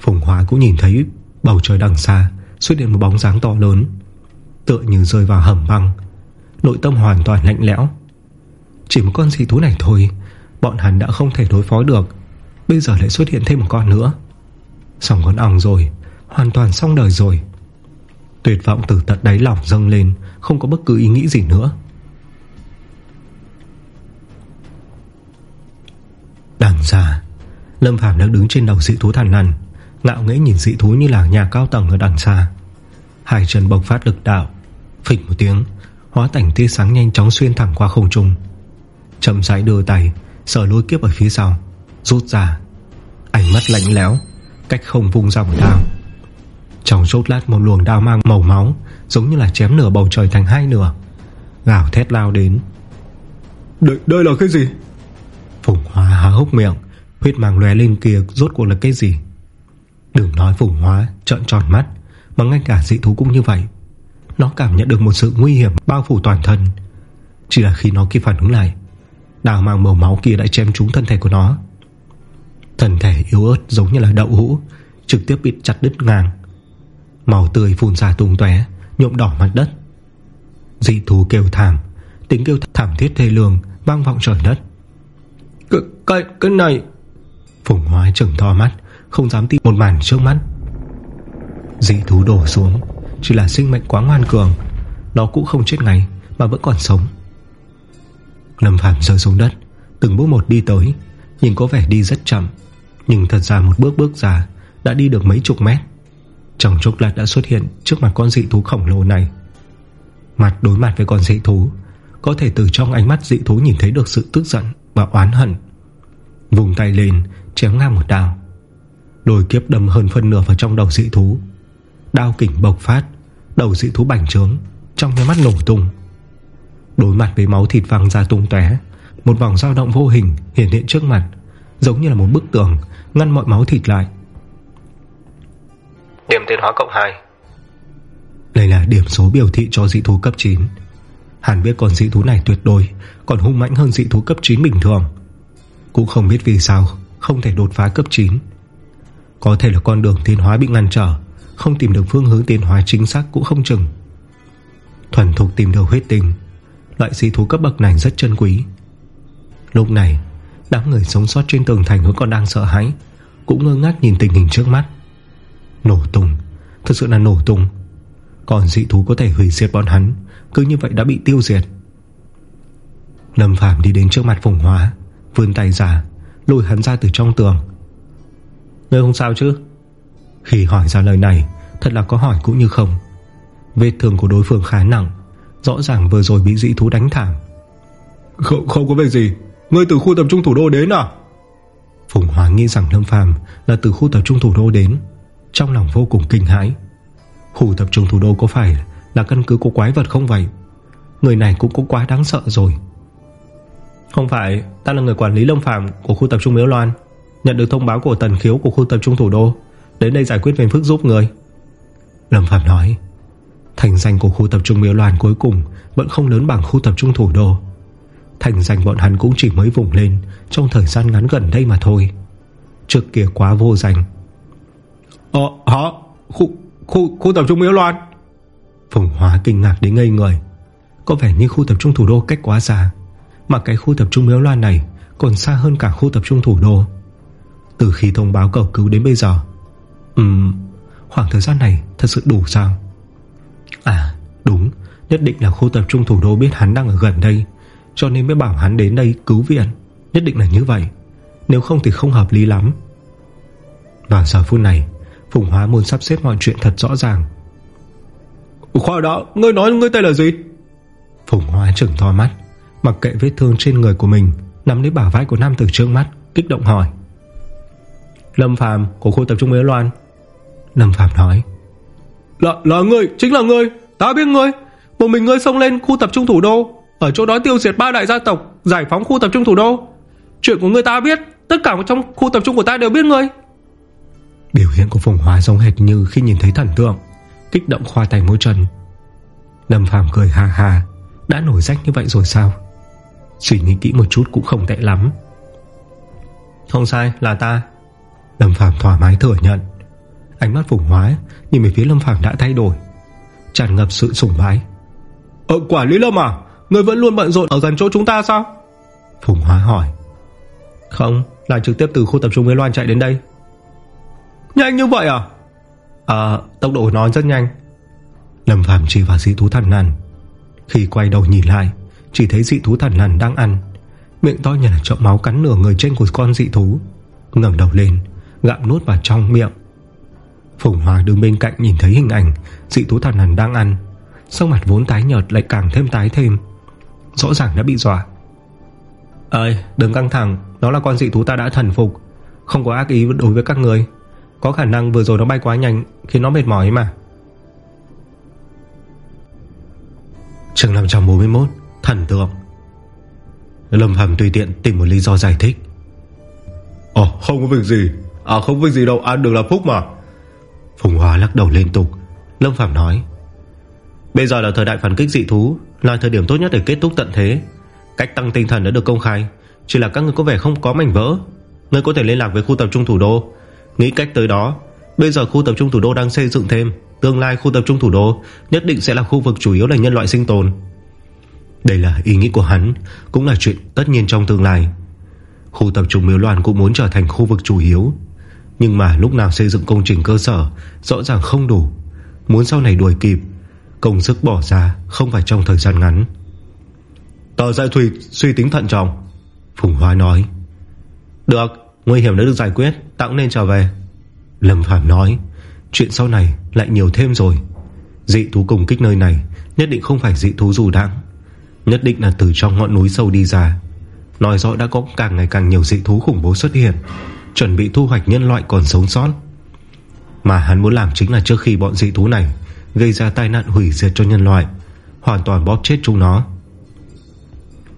Phùng Hóa cũng nhìn thấy Bầu trời đằng xa, Xuất hiện một bóng dáng to lớn, Tựa như rơi vào hầm băng. Nội tâm hoàn toàn lạnh lẽo. Chỉ một con dị thú này thôi, Bọn hắn đã không thể đối phó được. Bây giờ lại xuất hiện thêm một con nữa. Xong con ong rồi, Hoàn toàn xong đời rồi. Tuyệt vọng từ tận đáy lòng dâng lên, Không có bất cứ ý nghĩ gì nữa. Đằng xa Lâm Phàm đang đứng trên đầu dị thú thằn lằn Ngạo nghễ nhìn dị thú như là nhà cao tầng ở đằng xa. Hai chân bộc phát lực đạo Phịch một tiếng Hóa thành tia sáng nhanh chóng xuyên thẳng qua không trung. Chậm rãi đưa tay Sở lôi kiếp ở phía sau Rút ra. Ánh mắt lạnh lẽo Cách không vung ra một đao Trong chốt lát một luồng đao mang màu máu Giống như là chém nửa bầu trời thành hai nửa Gào thét lao đến. Đây, đây là cái gì? Phùng hóa há hốc miệng, Huyết màng lóe lên kia, rốt cuộc là cái gì? Đừng nói phùng hóa Trợn tròn mắt, Mà ngay cả dị thú cũng như vậy. Nó cảm nhận được một sự nguy hiểm bao phủ toàn thân. Chỉ là khi nó kịp phản ứng lại, Đào mang màu máu kia đã chém trúng thân thể của nó. Thân thể yếu ớt giống như là đậu hũ, Trực tiếp bị chặt đứt ngang. Màu tươi phun ra tung tóe Nhộm đỏ mặt đất. Dị thú kêu thảm Tính kêu thảm thiết thê lương Vang vọng trời đất. Cái, cái, này. Phùng hóa trừng to mắt Không dám tin một màn trước mắt. Dị thú đổ xuống Chỉ là sinh mệnh quá ngoan cường. Nó cũng không chết ngay Mà vẫn còn sống. Lâm Phạm rơi xuống đất Từng bước một đi tới. Nhìn có vẻ đi rất chậm Nhưng thật ra một bước bước ra Đã đi được mấy chục mét. Trong chốc lát đã xuất hiện trước mặt con dị thú khổng lồ này. Mặt đối mặt với con dị thú Có thể từ trong ánh mắt dị thú nhìn thấy được sự tức giận Và oán hận. Vùng tay lên chém ngang một đao. Lôi kiếp đâm hơn phân nửa vào trong đầu dị thú. Đao kỉnh bộc phát Đầu dị thú bành trướng Trong cái mắt nổ tung. Đối mặt với máu thịt văng ra tung tóe Một vòng dao động vô hình hiện hiện trước mặt Giống như là một bức tường Ngăn mọi máu thịt lại. Điểm tiến hóa cộng 2 Đây là điểm số biểu thị cho dị thú cấp 9 Hẳn biết con dị thú này tuyệt đối Còn hung mãnh hơn dị thú cấp 9 bình thường cũng không biết vì sao, Không thể đột phá cấp 9 Có thể là con đường tiến hóa bị ngăn trở, Không tìm được phương hướng tiến hóa chính xác Cũng không chừng. Thuần thục tìm được huyết tinh, Loại dị thú cấp bậc này rất chân quý. Lúc này, Đám người sống sót trên tường thành vẫn còn đang sợ hãi, Cũng ngơ ngác nhìn tình hình trước mắt. Nổ tung Thật sự là nổ tung. Còn dị thú có thể hủy diệt bọn hắn, Cứ như vậy đã bị tiêu diệt. Lâm Phàm đi đến trước mặt Phùng Hóa. Vươn tay ra Lùi hắn ra từ trong tường. Ngươi không sao chứ? Khi hỏi ra lời này Thật là có hỏi cũng như không. Vết thương của đối phương khá nặng Rõ ràng vừa rồi bị dị thú đánh thẳng Không, không có việc gì. Ngươi từ khu tập trung thủ đô đến à? Phùng Hóa nghĩ rằng Lâm Phàm Là từ khu tập trung thủ đô đến Trong lòng vô cùng kinh hãi. Khu tập trung thủ đô có phải là căn cứ của quái vật không vậy? Người này cũng cũng quá đáng sợ rồi Không phải Ta là người quản lý Lâm Phàm của khu tập trung Miếu Loan Nhận được thông báo của tần khiếu của khu tập trung thủ đô Đến đây giải quyết phiền phức giúp người. Lâm Phạm nói Thành danh của khu tập trung Miếu Loan cuối cùng Vẫn không lớn bằng khu tập trung thủ đô. Thành danh bọn hắn cũng chỉ mới vùng lên Trong thời gian ngắn gần đây mà thôi. Trước kia quá vô danh. Ờ hả? Khu, khu, khu tập trung Miếu Loan? Phùng Hóa kinh ngạc đến ngây người. Có vẻ như khu tập trung thủ đô cách quá xa Mà cái khu tập trung Miếu Loan này Còn xa hơn cả khu tập trung thủ đô. Từ khi thông báo cầu cứu đến bây giờ Ừm Khoảng thời gian này thật sự đủ sao? À đúng Nhất định là khu tập trung thủ đô biết hắn đang ở gần đây Cho nên mới bảo hắn đến đây cứu viện. Nhất định là như vậy Nếu không thì không hợp lý lắm. Vào giờ phút này Phùng Hóa muốn sắp xếp mọi chuyện thật rõ ràng. Khoa đã Ngươi nói ngươi tên là gì? Phùng Hóa trừng to mắt Mặc kệ vết thương trên người của mình Nắm lấy bả vai của nam tử trước mắt Kích động hỏi. Lâm Phàm của khu tập trung Miếu Loan. Lâm Phạm nói. Là, là ngươi, chính là ngươi Ta biết ngươi. Một mình ngươi xông lên khu tập trung thủ đô Ở chỗ đó tiêu diệt ba đại gia tộc Giải phóng khu tập trung thủ đô. Chuyện của ngươi ta biết Tất cả trong khu tập trung của ta đều biết ngươi. Biểu hiện của Phùng Hóa giống hệt như khi nhìn thấy thần tượng Kích động khoa tay môi chân. Lâm Phàm cười hà hà Đã nổi danh như vậy rồi sao Suy nghĩ kỹ một chút cũng không tệ lắm. Không sai là ta. Lâm Phàm thoải mái thừa nhận. Ánh mắt Phùng Hóa Nhìn về phía Lâm Phàm đã thay đổi Tràn ngập sự sủng bái. Ờ quản lý Lâm à? Người vẫn luôn bận rộn ở gần chỗ chúng ta sao? Phùng Hóa hỏi. Không là trực tiếp từ khu tập trung Miếu Loan chạy đến đây. Nhanh như vậy à? À tốc độ nó rất nhanh. Lâm Phàm chỉ vào dị thú thần nằn Khi quay đầu nhìn lại chỉ thấy dị thú thần lằn đang ăn. Miệng to như là chậu máu cắn nửa người trên của con dị thú. ngẩng đầu lên, Gặm nuốt vào trong miệng. Phùng Hòa đứng bên cạnh nhìn thấy hình ảnh Dị thú thần lằn đang ăn. Sau mặt vốn tái nhợt lại càng thêm tái thêm. Rõ ràng đã bị dọa. Ơi, đừng căng thẳng, Nó là con dị thú ta đã thần phục. Không có ác ý đối với các người. Có khả năng vừa rồi nó bay quá nhanh, Khiến nó mệt mỏi mà. Trường 541 Thần tượng. Lâm Phàm tùy tiện tìm một lý do giải thích. Ồ không có việc gì. À không có việc gì đâu Ăn được là phúc mà. Phùng Hóa lắc đầu liên tục. Lâm Phàm nói Bây giờ là thời đại phản kích dị thú Là thời điểm tốt nhất để kết thúc tận thế. Cách tăng tinh thần đã được công khai Chỉ là các người có vẻ không có mảnh vỡ. Người có thể liên lạc với khu tập trung thủ đô. Nghĩ cách tới đó Bây giờ khu tập trung thủ đô đang xây dựng thêm Tương lai khu tập trung thủ đô Nhất định sẽ là khu vực chủ yếu là nhân loại sinh tồn đây là ý nghĩ của hắn, Cũng là chuyện tất nhiên trong tương lai. Khu tập trung miếu loạn cũng muốn trở thành khu vực chủ yếu. Nhưng mà lúc nào xây dựng công trình cơ sở, Rõ ràng không đủ. Muốn sau này đuổi kịp, Công sức bỏ ra không phải trong thời gian ngắn. Tờ giải thủy suy tính thận trọng. Phùng Hóa nói, Được, Nguy hiểm đã được giải quyết Ta cũng nên trở về. Lâm Phạm nói, Chuyện sau này lại nhiều thêm rồi. Dị thú cùng kích nơi này Nhất định không phải dị thú dù đáng Nhất định là từ trong ngọn núi sâu đi ra. Nói rõ đã có càng ngày càng nhiều dị thú khủng bố xuất hiện Chuẩn bị thu hoạch nhân loại còn sống sót. Mà hắn muốn làm chính là trước khi bọn dị thú này Gây ra tai nạn hủy diệt cho nhân loại Hoàn toàn bóp chết chúng nó.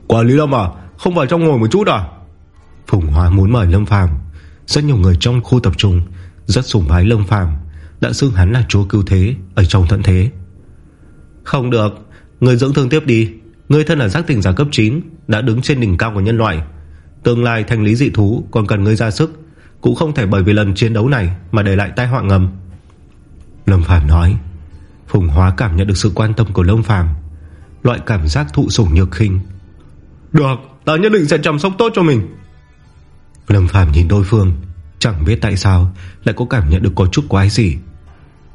Quản lý Lâm à Không phải trong ngồi một chút à? Phùng Hóa muốn mời Lâm Phàm. Rất nhiều người trong khu tập trung Rất sủng bái Lâm Phàm Đã xưng hắn là chúa cứu thế Ở trong thận thế. Không được Người dưỡng thương tiếp đi Người thân là giác tỉnh giả cấp 9 Đã đứng trên đỉnh cao của nhân loại. Tương lai thành lý dị thú còn cần người ra sức. Cũng không thể bởi vì lần chiến đấu này Mà để lại tai họa ngầm. Lâm Phàm nói, Phùng Hóa cảm nhận được sự quan tâm của Lâm Phàm. Loại cảm giác thụ sủng nhược khinh. Được, Ta nhất định sẽ chăm sóc tốt cho mình. Lâm Phàm nhìn đối phương, Chẳng biết tại sao lại có cảm nhận được có chút quái gì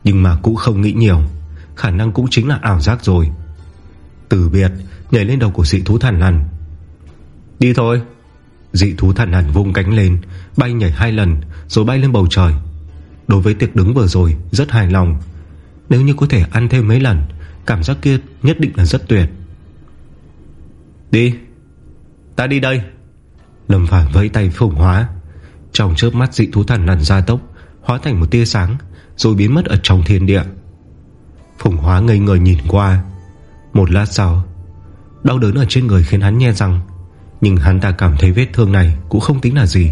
Nhưng mà cũng không nghĩ nhiều, Khả năng cũng chính là ảo giác rồi. Từ biệt, Nhảy lên đầu của dị thú thần lằn. Đi thôi. Dị thú thần lằn vung cánh lên, Bay nhảy hai lần, rồi bay lên bầu trời. Đối với tiệc đứng vừa rồi, rất hài lòng. Nếu như có thể ăn thêm mấy lần, Cảm giác kia nhất định là rất tuyệt. Đi. Ta đi đây. Lâm Phạm vẫy tay phùng hóa. Trong chớp mắt dị thú thần lằn ra tốc, Hóa thành một tia sáng, Rồi biến mất ở trong thiên địa. Phùng hóa ngây người nhìn qua. Một lát sau, Đau đớn ở trên người khiến hắn nhe rằng, Nhưng hắn ta cảm thấy vết thương này Cũng không tính là gì.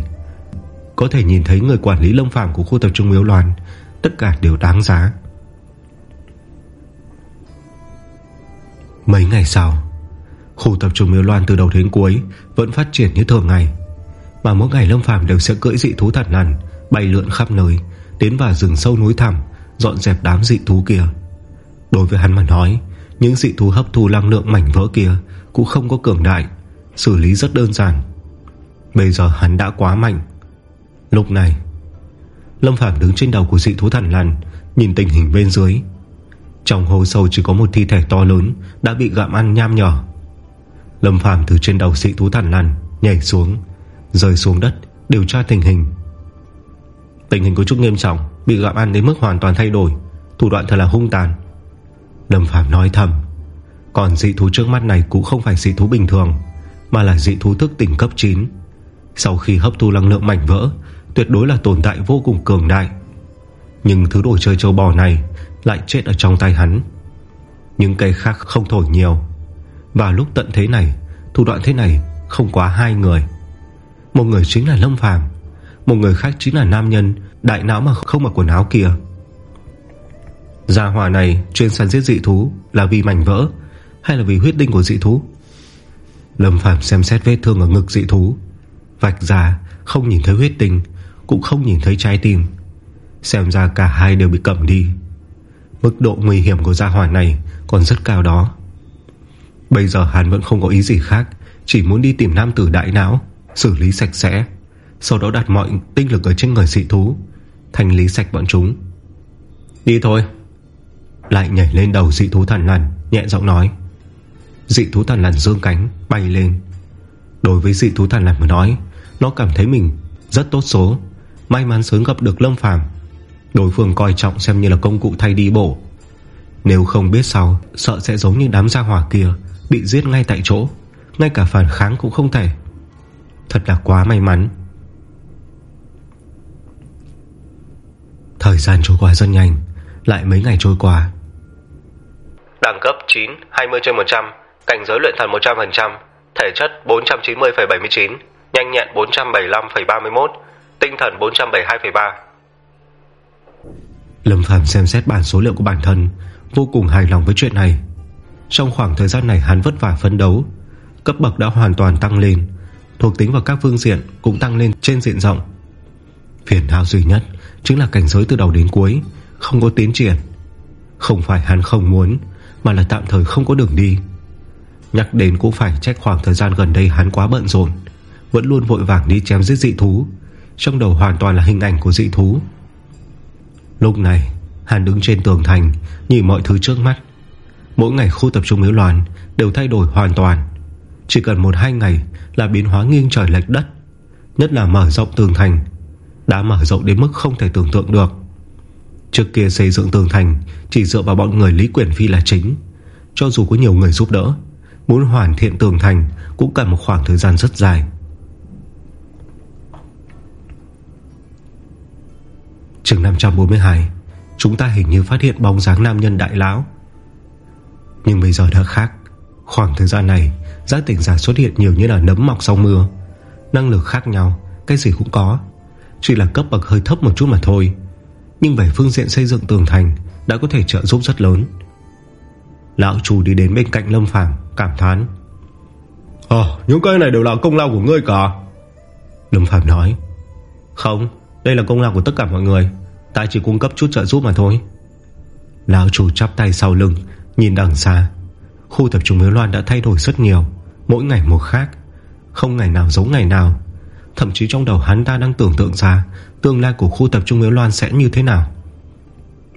Có thể nhìn thấy người quản lý lâm phạm của khu tập trung miếu loạn, Tất cả đều đáng giá. Mấy ngày sau, Khu tập trung miếu loan từ đầu đến cuối Vẫn phát triển như thường ngày, Mà mỗi ngày Lâm Phàm đều sẽ cưỡi dị thú thật nằn, Bay lượn khắp nơi Đến vào rừng sâu núi thẳm, Dọn dẹp đám dị thú kia. Đối với hắn mà nói những dị thú hấp thu năng lượng mảnh vỡ kia Cũng không có cường đại, Xử lý rất đơn giản. Bây giờ hắn đã quá mạnh. Lúc này, Lâm Phạm đứng trên đầu của dị thú thần lằn, Nhìn tình hình bên dưới. Trong hồ sâu chỉ có một thi thể to lớn Đã bị gặm ăn nham nhỏ Lâm Phàm từ trên đầu dị thú thần lằn Nhảy xuống, Rơi xuống đất, điều tra tình hình. Tình hình có chút nghiêm trọng, Bị gặm ăn đến mức hoàn toàn thay đổi, Thủ đoạn thật là hung tàn. Lâm Phàm nói thầm. Còn dị thú trước mắt này cũng không phải dị thú bình thường, Mà là dị thú thức tỉnh cấp 9 Sau khi hấp thu năng lượng mảnh vỡ, Tuyệt đối là tồn tại vô cùng cường đại. Nhưng thứ đồ chơi châu bò này Lại chết ở trong tay hắn. Những cây khác không thổi nhiều. Và lúc tận thế này, Thủ đoạn thế này không quá hai người. Một người chính là Lâm Phàm, Một người khác chính là nam nhân, Đại não mà không mặc quần áo kia. Gia hỏa này chuyên săn giết dị thú Là vì mảnh vỡ Hay là vì huyết đinh của dị thú? Lâm Phàm xem xét vết thương ở ngực dị thú. Vạch ra, không nhìn thấy huyết tinh Cũng không nhìn thấy trái tim. Xem ra cả hai đều bị cầm đi. Mức độ nguy hiểm của gia hỏa này Còn rất cao đó. Bây giờ hắn vẫn không có ý gì khác, Chỉ muốn đi tìm nam tử đại não, Xử lý sạch sẽ. Sau đó đặt mọi tinh lực ở trên người dị thú Thành lý sạch bọn chúng. Đi thôi. Lại nhảy lên đầu dị thú thần lằn, Nhẹ giọng nói. Dị thú thần lằn dương cánh, bay lên. Đối với dị thú thần lằn mà nói, Nó cảm thấy mình rất tốt số. May mắn sớm gặp được Lâm Phàm. Đối phương coi trọng xem như là công cụ thay đi bổ Nếu không biết sau Sợ sẽ giống như đám gia hỏa kia, Bị giết ngay tại chỗ. Ngay cả phản kháng cũng không thể. Thật là quá may mắn. Thời gian trôi qua rất nhanh. Lại mấy ngày trôi qua Đẳng cấp 9 20 trên 100 Cảnh giới luyện thần 100% Thể chất 490,79 Nhanh nhẹn 475,31 Tinh thần 472,3 Lâm Phàm xem xét bản số liệu của bản thân Vô cùng hài lòng với chuyện này. Trong khoảng thời gian này hắn vất vả phấn đấu Cấp bậc đã hoàn toàn tăng lên Thuộc tính vào các phương diện Cũng tăng lên trên diện rộng. Phiền não duy nhất Chính là cảnh giới từ đầu đến cuối Không có tiến triển. Không phải hắn không muốn mà là tạm thời không có đường đi. Nhắc đến cũng phải trách khoảng thời gian gần đây hắn quá bận rộn, Vẫn luôn vội vàng đi chém giết dị thú, Trong đầu hoàn toàn là hình ảnh của dị thú. Lúc này, Hắn đứng trên tường thành, Nhìn mọi thứ trước mắt. Mỗi ngày khu tập trung miếu loạn Đều thay đổi hoàn toàn. Chỉ cần một hai ngày là biến hóa nghiêng trời lệch đất, Nhất là mở rộng tường thành, Đã mở rộng đến mức không thể tưởng tượng được. Trước kia xây dựng tường thành, Chỉ dựa vào bọn người Lý Quyển Phi là chính. Cho dù có nhiều người giúp đỡ, Muốn hoàn thiện tường thành Cũng cần một khoảng thời gian rất dài. Trường 542 Chúng ta hình như phát hiện bóng dáng nam nhân đại lão. Nhưng bây giờ đã khác. Khoảng thời gian này Giác tỉnh giả xuất hiện nhiều như là nấm mọc sau mưa. Năng lực khác nhau, Cái gì cũng có. Chỉ là cấp bậc hơi thấp một chút mà thôi. Nhưng về phương diện xây dựng tường thành Đã có thể trợ giúp rất lớn. Lão chủ đi đến bên cạnh Lâm Phàm Cảm thán. Ờ những cái này đều là công lao của ngươi cả. Lâm Phàm nói. Không đây là công lao của tất cả mọi người. Ta chỉ cung cấp chút trợ giúp mà thôi. Lão chủ chắp tay sau lưng Nhìn đằng xa. Khu tập trung Miếu Loan đã thay đổi rất nhiều Mỗi ngày một khác. Không ngày nào giống ngày nào. Thậm chí trong đầu hắn ta đang tưởng tượng ra Tương lai của khu tập trung Miếu Loan sẽ như thế nào?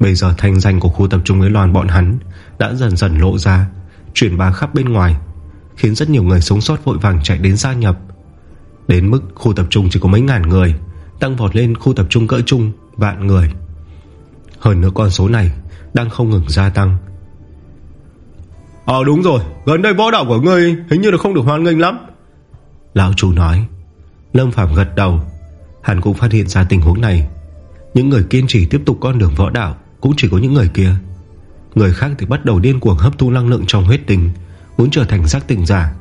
Bây giờ thanh danh của khu tập trung Miếu Loan bọn hắn Đã dần dần lộ ra Truyền bá khắp bên ngoài Khiến rất nhiều người sống sót vội vàng chạy đến gia nhập. Đến mức khu tập trung chỉ có mấy ngàn người Tăng vọt lên khu tập trung cỡ chung Vạn người. Hơn nữa con số này Đang không ngừng gia tăng. Ờ đúng rồi Gần đây võ đạo của ngươi Hình như là không được hoan nghênh lắm. Lão chủ nói. Lâm Phạm gật đầu Hắn cũng phát hiện ra tình huống này. Những người kiên trì tiếp tục con đường võ đạo Cũng chỉ có những người kia. Người khác thì bắt đầu điên cuồng hấp thu năng lượng trong huyết tình Muốn trở thành giác tình giả.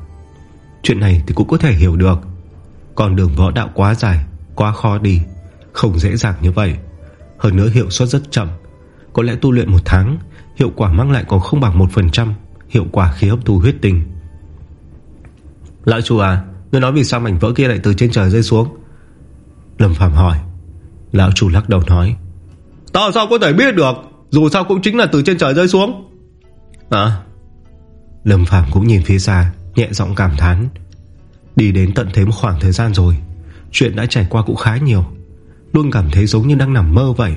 Chuyện này thì cũng có thể hiểu được. Con đường võ đạo quá dài, Quá khó đi, Không dễ dàng như vậy. Hơn nữa hiệu suất rất chậm. Có lẽ tu luyện một tháng, Hiệu quả mang lại còn không bằng 1% Hiệu quả khi hấp thu huyết tinh. Lão chủ à Ngươi nói vì sao mảnh vỡ kia lại từ trên trời rơi xuống? Lâm Phạm hỏi. Lão chủ lắc đầu nói. Ta sao có thể biết được? Dù sao cũng chính là từ trên trời rơi xuống. À. Lâm Phạm cũng nhìn phía xa Nhẹ giọng cảm thán. Đi đến tận thế một khoảng thời gian rồi Chuyện đã trải qua cũng khá nhiều. Luôn cảm thấy giống như đang nằm mơ vậy.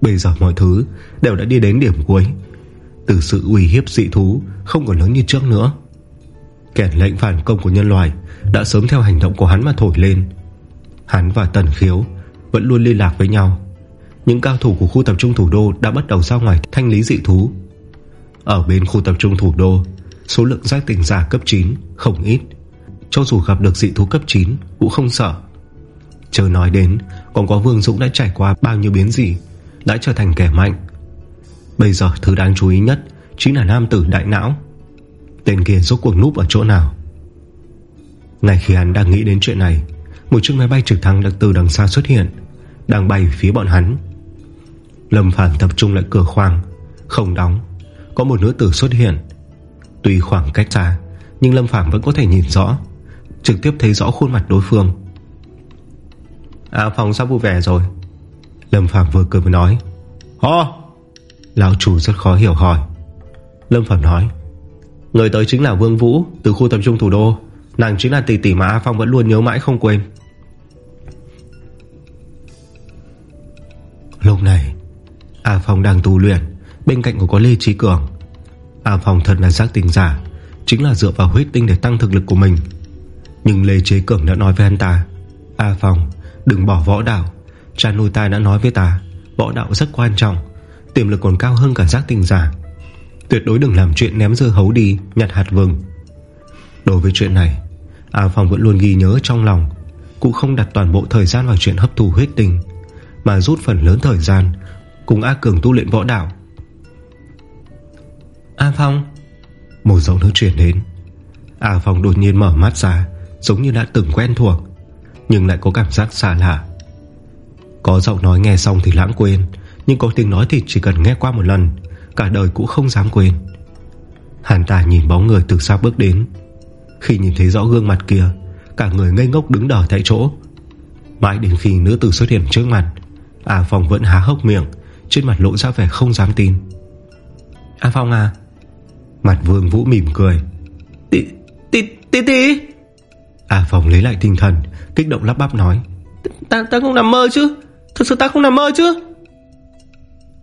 Bây giờ mọi thứ Đều đã đi đến điểm cuối. Từ sự uy hiếp dị thú Không còn lớn như trước nữa. Kẻ lệnh phản công của nhân loại Đã sớm theo hành động của hắn mà thổi lên Hắn và Tần Khiếu Vẫn luôn liên lạc với nhau. Những cao thủ của khu tập trung thủ đô Đã bắt đầu ra ngoài thanh lý dị thú. Ở bên khu tập trung thủ đô, Số lượng giác tỉnh giả cấp 9 Không ít. Cho dù gặp được dị thú cấp 9 Cũng không sợ. Chờ nói đến, Còn có Vương Dũng đã trải qua bao nhiêu biến gì Đã trở thành kẻ mạnh. Bây giờ thứ đáng chú ý nhất Chính là nam tử đại não. Tên kia rốt cuộc núp ở chỗ nào? Ngay khi hắn đang nghĩ đến chuyện này một chiếc máy bay trực thăng đã từ đằng xa xuất hiện Đang bay phía bọn hắn. Lâm Phản tập trung lại cửa khoang Không đóng Có một nữ tử xuất hiện. Tuy khoảng cách xa Nhưng Lâm Phàm vẫn có thể nhìn rõ Trực tiếp thấy rõ khuôn mặt đối phương. À phòng sắp vui vẻ rồi. Lâm Phạm vừa cười vừa nói. Hò Lão chủ rất khó hiểu hỏi. Lâm Phạm nói. Người tới chính là Vương Vũ Từ khu tập trung thủ đô. Nàng chính là tỷ tỷ mà A Phong vẫn luôn nhớ mãi không quên Lúc này, A Phong đang tu luyện, Bên cạnh có Lê Trí Cường. A Phong thật là giác tình giả, Chính là dựa vào huyết tinh để tăng thực lực của mình. Nhưng Lê trí Cường đã nói với anh ta, A Phong, Đừng bỏ võ đạo. Cha nuôi ta đã nói với ta, Võ đạo rất quan trọng, Tiềm lực còn cao hơn cả giác tình giả. Tuyệt đối đừng làm chuyện ném dưa hấu đi, Nhặt hạt vừng. Đối với chuyện này, A Phong vẫn luôn ghi nhớ trong lòng, Cũng không đặt toàn bộ thời gian vào chuyện hấp thù huyết tinh. Mà rút phần lớn thời gian Cùng A Cường tu luyện võ đạo. A Phong. Một giọng nữ truyền đến. A Phong đột nhiên mở mắt ra Giống như đã từng quen thuộc Nhưng lại có cảm giác xa lạ. Có giọng nói nghe xong thì lãng quên Nhưng có tiếng nói thì chỉ cần nghe qua một lần Cả đời cũng không dám quên. Hắn ta nhìn bóng người từ xa bước đến. Khi nhìn thấy rõ gương mặt kia Cả người ngây ngốc đứng đờ tại chỗ. Mãi đến khi nữ tử xuất hiện trước mặt A Phong vẫn há hốc miệng Trên mặt lộ ra vẻ không dám tin. A Phong à. Mặt vương vũ mỉm cười. Tí tí tí tí A à, Phong lấy lại tinh thần Kích động lắp bắp nói. Ta, ta không nằm mơ chứ? Thật sự ta không nằm mơ chứ?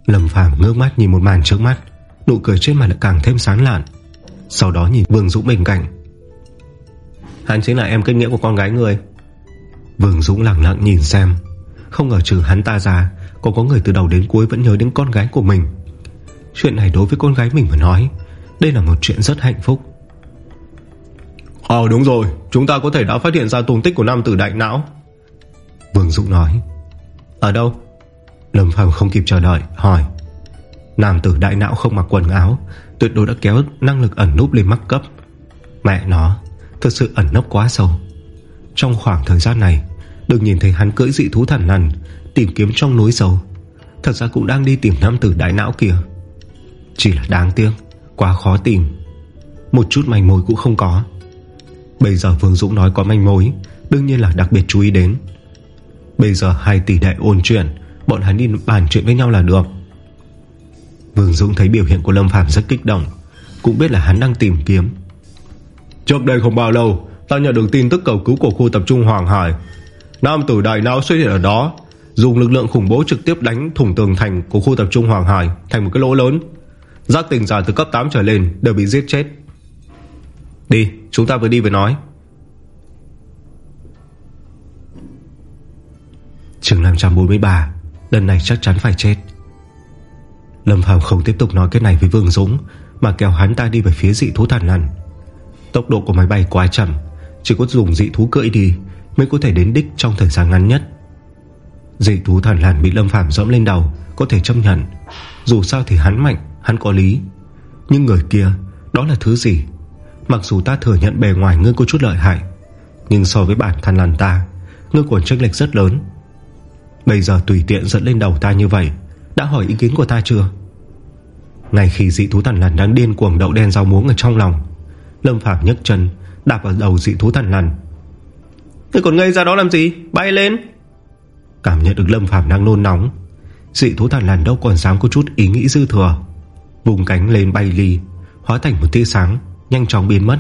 Lâm Phàm ngước mắt nhìn một màn trước mắt Nụ cười trên mặt lại càng thêm sáng lạn. Sau đó nhìn Vương Dũng bên cạnh. Hắn chính là em kết nghĩa của con gái người. Vương Dũng lặng lặng nhìn xem. Không ngờ trừ hắn ta ra Còn có người từ đầu đến cuối vẫn nhớ đến con gái của mình. Chuyện này đối với con gái mình mà nói Đây là một chuyện rất hạnh phúc. Ờ đúng rồi Chúng ta có thể đã phát hiện ra tung tích của nam tử đại não. Vương Dũng nói Ở đâu? Lâm Phàm không kịp chờ đợi hỏi. Nam tử đại não không mặc quần áo Tuyệt đối đã kéo năng lực ẩn núp lên mắc cấp. Mẹ nó Thật sự ẩn nấp quá sâu. Trong khoảng thời gian này Đừng nhìn thấy hắn cưỡi dị thú thần lằn, Tìm kiếm trong núi sâu. Thật ra cũng đang đi tìm nam tử đại não kìa Chỉ là đáng tiếc, Quá khó tìm. Một chút manh mối cũng không có. Bây giờ Vương Dũng nói có manh mối, Đương nhiên là đặc biệt chú ý đến. Bây giờ hai tỷ đại ôn chuyện, Bọn hắn đi bàn chuyện với nhau là được. Vương Dũng thấy biểu hiện của Lâm Phàm rất kích động, Cũng biết là hắn đang tìm kiếm. Trước đây không bao lâu, Ta nhận được tin tức cầu cứu của khu tập trung Hoàng Hải. Nam tử đại não xuất hiện ở đó, Dùng lực lượng khủng bố trực tiếp đánh thủng tường thành Của khu tập trung Hoàng Hải Thành một cái lỗ lớn. Giác tình giả từ cấp 8 trở lên đều bị giết chết. Đi, chúng ta vừa đi vừa nói. Trường 543 Lần này chắc chắn phải chết. Lâm Phàm không tiếp tục nói cái này với Vương Dũng, Mà kéo hắn ta đi về phía dị thú thần lằn. Tốc độ của máy bay quá chậm, Chỉ có dùng dị thú cưỡi đi Mới có thể đến đích trong thời gian ngắn nhất. Dị thú thần lằn bị Lâm Phàm dẫm lên đầu Có thể chấp nhận. Dù sao thì hắn mạnh, hắn có lý. Nhưng người kia, đó là thứ gì? Mặc dù ta thừa nhận bề ngoài ngươi có chút lợi hại Nhưng so với bản thân làn ta Ngươi còn chênh lệch rất lớn. Bây giờ tùy tiện dẫn lên đầu ta như vậy Đã hỏi ý kiến của ta chưa? Ngay khi dị thú thần lằn đang điên cuồng đậu đen rau muống ở trong lòng Lâm Phạm nhấc chân Đạp vào đầu dị thú thần lằn Ngươi còn ngây ra đó làm gì? Bay lên. Cảm nhận được Lâm phàm đang nôn nóng. Dị thú thần lằn đâu còn dám có chút ý nghĩ dư thừa. Vùng cánh lên bay ly Hóa thành một tia sáng, Nhanh chóng biến mất.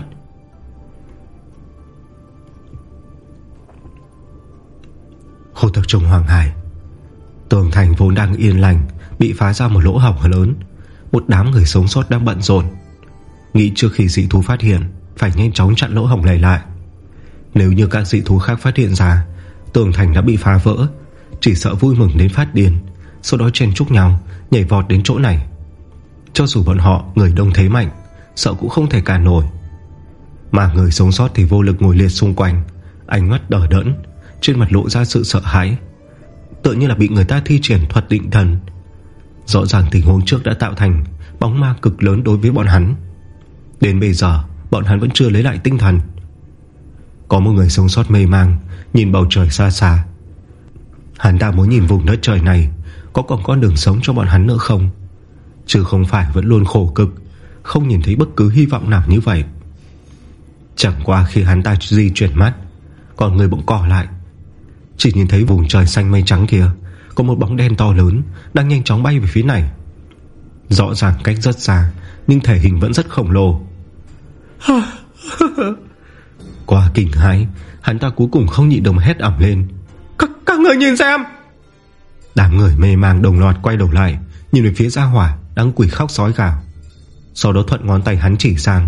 Khu tập trung Hoàng Hải. Tường thành vốn đang yên lành, Bị phá ra một lỗ hỏng lớn. Một đám người sống sót đang bận rộn. Nghĩ trước khi dị thú phát hiện, Phải nhanh chóng chặn lỗ hỏng này lại. Nếu như các dị thú khác phát hiện ra, Tường thành đã bị phá vỡ. Chỉ sợ vui mừng đến phát điên. Sau đó chen chúc nhau, Nhảy vọt đến chỗ này. Cho dù bọn họ người đông thế mạnh, Sợ cũng không thể cản nổi. Mà người sống sót thì vô lực ngồi liệt xung quanh, Ánh mắt đỏ đẫn, Trên mặt lộ ra sự sợ hãi. Tựa như là bị người ta thi triển thuật định thần. Rõ ràng tình huống trước đã tạo thành Bóng ma cực lớn đối với bọn hắn. Đến bây giờ, Bọn hắn vẫn chưa lấy lại tinh thần. Có một người sống sót mê mang, Nhìn bầu trời xa xa. Hắn ta muốn nhìn vùng đất trời này, Có còn con đường sống cho bọn hắn nữa không? Chứ không phải vẫn luôn khổ cực, Không nhìn thấy bất cứ hy vọng nào như vậy. Chẳng qua khi hắn ta di chuyển mắt Còn người bỗng cỏ lại. Chỉ nhìn thấy vùng trời xanh mây trắng kia, Có một bóng đen to lớn Đang nhanh chóng bay về phía này. Rõ ràng cách rất xa, Nhưng thể hình vẫn rất khổng lồ. Qua kinh hãi Hắn ta cuối cùng không nhịn đồng hét ẩm lên. Các, các người nhìn xem! Đám người mê mang đồng loạt quay đầu lại Nhìn về phía gia hỏa Đang quỷ khóc sói gào. Sau đó thuận ngón tay hắn chỉ sang.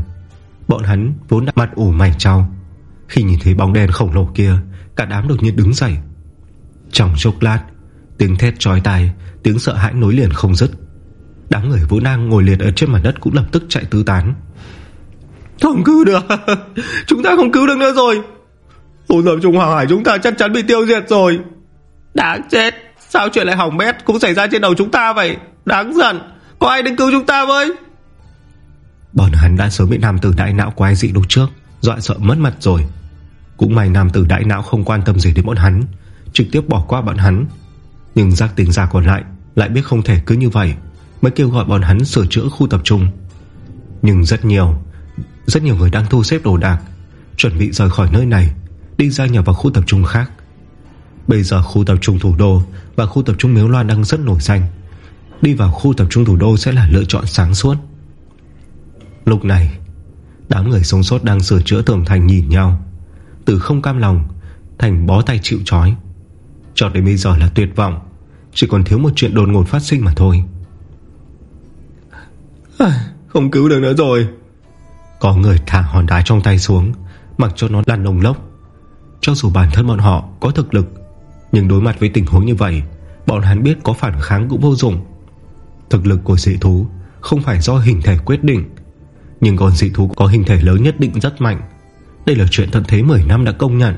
Bọn hắn vốn đã mặt ủ mày trao. Khi nhìn thấy bóng đen khổng lồ kia Cả đám đột nhiên đứng dậy. Trong chốc lát Tiếng thét trói tai Tiếng sợ hãi nối liền không dứt. Đám người vũ đang ngồi liệt ở trên mặt đất Cũng lập tức chạy tứ tán không cứu được. Chúng ta không cứu được nữa rồi. Khu tập trung Hoàng Hải chúng ta chắc chắn bị tiêu diệt rồi. Đáng chết. Sao chuyện lại hỏng bét cũng xảy ra trên đầu chúng ta vậy? Đáng giận. Có ai đến cứu chúng ta với? Bọn hắn đã sớm bị nam tử đại não quái dị lúc trước, Dọa sợ mất mặt rồi. Cũng may nam tử đại não không quan tâm gì đến bọn hắn, Trực tiếp bỏ qua bọn hắn. Nhưng giác tình giả còn lại Lại biết không thể cứ như vậy, Mới kêu gọi bọn hắn sửa chữa khu tập trung. Nhưng rất nhiều rất nhiều người đang thu xếp đồ đạc, Chuẩn bị rời khỏi nơi này, Đi ra nhập vào khu tập trung khác. Bây giờ khu tập trung thủ đô Và khu tập trung Miếu Loan đang rất nổi danh. Đi vào khu tập trung thủ đô sẽ là lựa chọn sáng suốt. Lúc này, Đám người sống sót đang sửa chữa tường thành nhìn nhau. Từ không cam lòng, Thành bó tay chịu chói Cho đến bây giờ là tuyệt vọng, Chỉ còn thiếu một chuyện đột ngột phát sinh mà thôi. Không cứu được nữa rồi. Có người thả hòn đá trong tay xuống, Mặc cho nó lăn lồng lốc. Cho dù bản thân bọn họ có thực lực, Nhưng đối mặt với tình huống như vậy, Bọn hắn biết có phản kháng cũng vô dụng. Thực lực của dị thú Không phải do hình thể quyết định, Nhưng còn dị thú có hình thể lớn nhất định rất mạnh. Đây là chuyện tận thế 10 năm đã công nhận.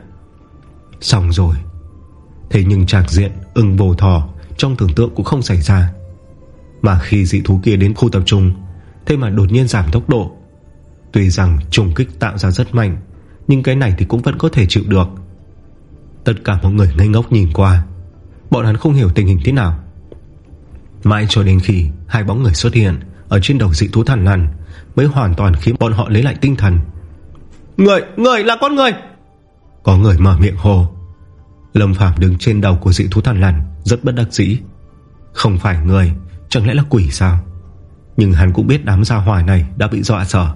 Xong rồi. Thế nhưng trạc diện, ưng bồ thò Trong tưởng tượng cũng không xảy ra. Mà khi dị thú kia đến khu tập trung, Thế mà đột nhiên giảm tốc độ Tuy rằng trùng kích tạo ra rất mạnh Nhưng cái này thì cũng vẫn có thể chịu được. Tất cả mọi người ngây ngốc nhìn qua. Bọn hắn không hiểu tình hình thế nào. Mãi cho đến khi Hai bóng người xuất hiện Ở trên đầu dị thú thần lằn Mới hoàn toàn khiến bọn họ lấy lại tinh thần. Người, người là con người! Có người mở miệng hồ Lâm Phạm đứng trên đầu của dị thú thần lằn Rất bất đắc dĩ. Không phải người, chẳng lẽ là quỷ sao? Nhưng hắn cũng biết đám gia hỏa này Đã bị dọa sợ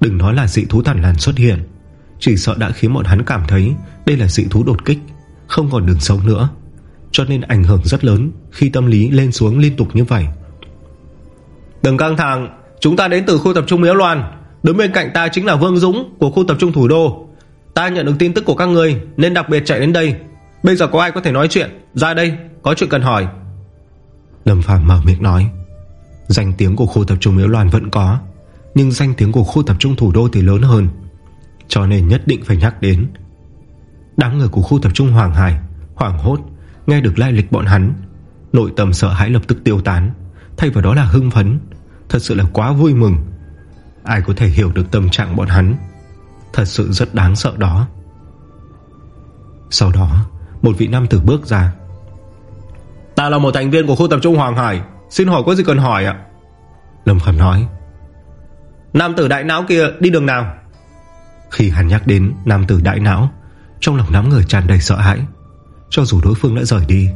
Đừng nói là dị thú thần lằn xuất hiện. Chỉ sợ đã khiến bọn hắn cảm thấy Đây là dị thú đột kích, Không còn đường sống nữa. Cho nên ảnh hưởng rất lớn Khi tâm lý lên xuống liên tục như vậy. Đừng căng thẳng, Chúng ta đến từ khu tập trung Miếu Loan. Đứng bên cạnh ta chính là Vương Dũng của khu tập trung Thủ Đô. Ta nhận được tin tức của các người Nên đặc biệt chạy đến đây. Bây giờ có ai có thể nói chuyện? Ra đây, có chuyện cần hỏi. Lâm Phàm mở miệng nói. Danh tiếng của khu tập trung Miếu Loan vẫn có. Nhưng danh tiếng của khu tập trung thủ đô thì lớn hơn Cho nên nhất định phải nhắc đến. Đám người của khu tập trung Hoàng Hải Hoảng hốt Nghe được lai lịch bọn hắn Nội tâm sợ hãi lập tức tiêu tán Thay vào đó là hưng phấn Thật sự là quá vui mừng. Ai có thể hiểu được tâm trạng bọn hắn? Thật sự rất đáng sợ đó. Sau đó Một vị nam tử bước ra. Ta là một thành viên của khu tập trung Hoàng Hải Xin hỏi có gì cần hỏi ạ? Lâm Khẩm nói Nam tử đại não kia đi đường nào? Khi hắn nhắc đến nam tử đại não Trong lòng đám người tràn đầy sợ hãi. Cho dù đối phương đã rời đi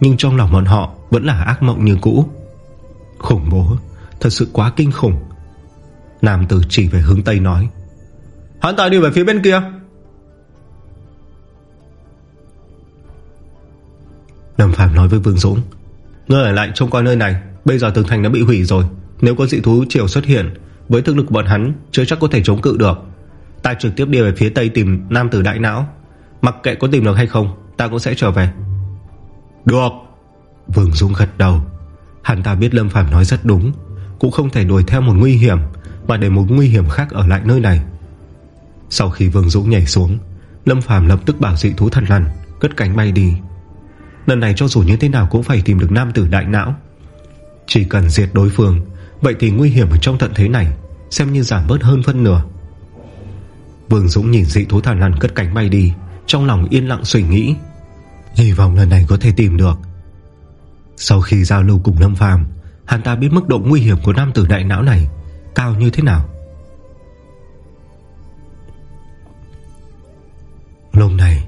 Nhưng trong lòng bọn họ Vẫn là ác mộng như cũ. Khủng bố Thật sự quá kinh khủng. Nam tử chỉ về hướng Tây nói Hắn ta đi về phía bên kia. Lâm Phạm nói với Vương Dũng Ngươi ở lại trông coi nơi này Bây giờ tường thành đã bị hủy rồi. Nếu có dị thú chiều xuất hiện với thực lực bọn hắn, chưa chắc có thể chống cự được. Ta trực tiếp đi về phía Tây tìm Nam tử đại não. Mặc kệ có tìm được hay không, Ta cũng sẽ trở về. Được. Vương Dũng gật đầu. Hắn ta biết Lâm phàm nói rất đúng, Cũng không thể đuổi theo một nguy hiểm, Mà để một nguy hiểm khác ở lại nơi này. Sau khi Vương Dũng nhảy xuống, Lâm Phàm lập tức bảo dị thú thần lằn, Cất cánh bay đi. Lần này cho dù như thế nào cũng phải tìm được nam tử đại não. Chỉ cần diệt đối phương Vậy thì nguy hiểm ở trong tận thế này, Xem như giảm bớt hơn phân nửa. Vương Dũng nhìn dị thú thản lằn cất cánh bay đi, Trong lòng yên lặng suy nghĩ. Hy vọng lần này có thể tìm được. Sau khi giao lưu cùng Lâm Phàm, Hắn ta biết mức độ nguy hiểm của nam tử đại não này Cao như thế nào. Lúc này,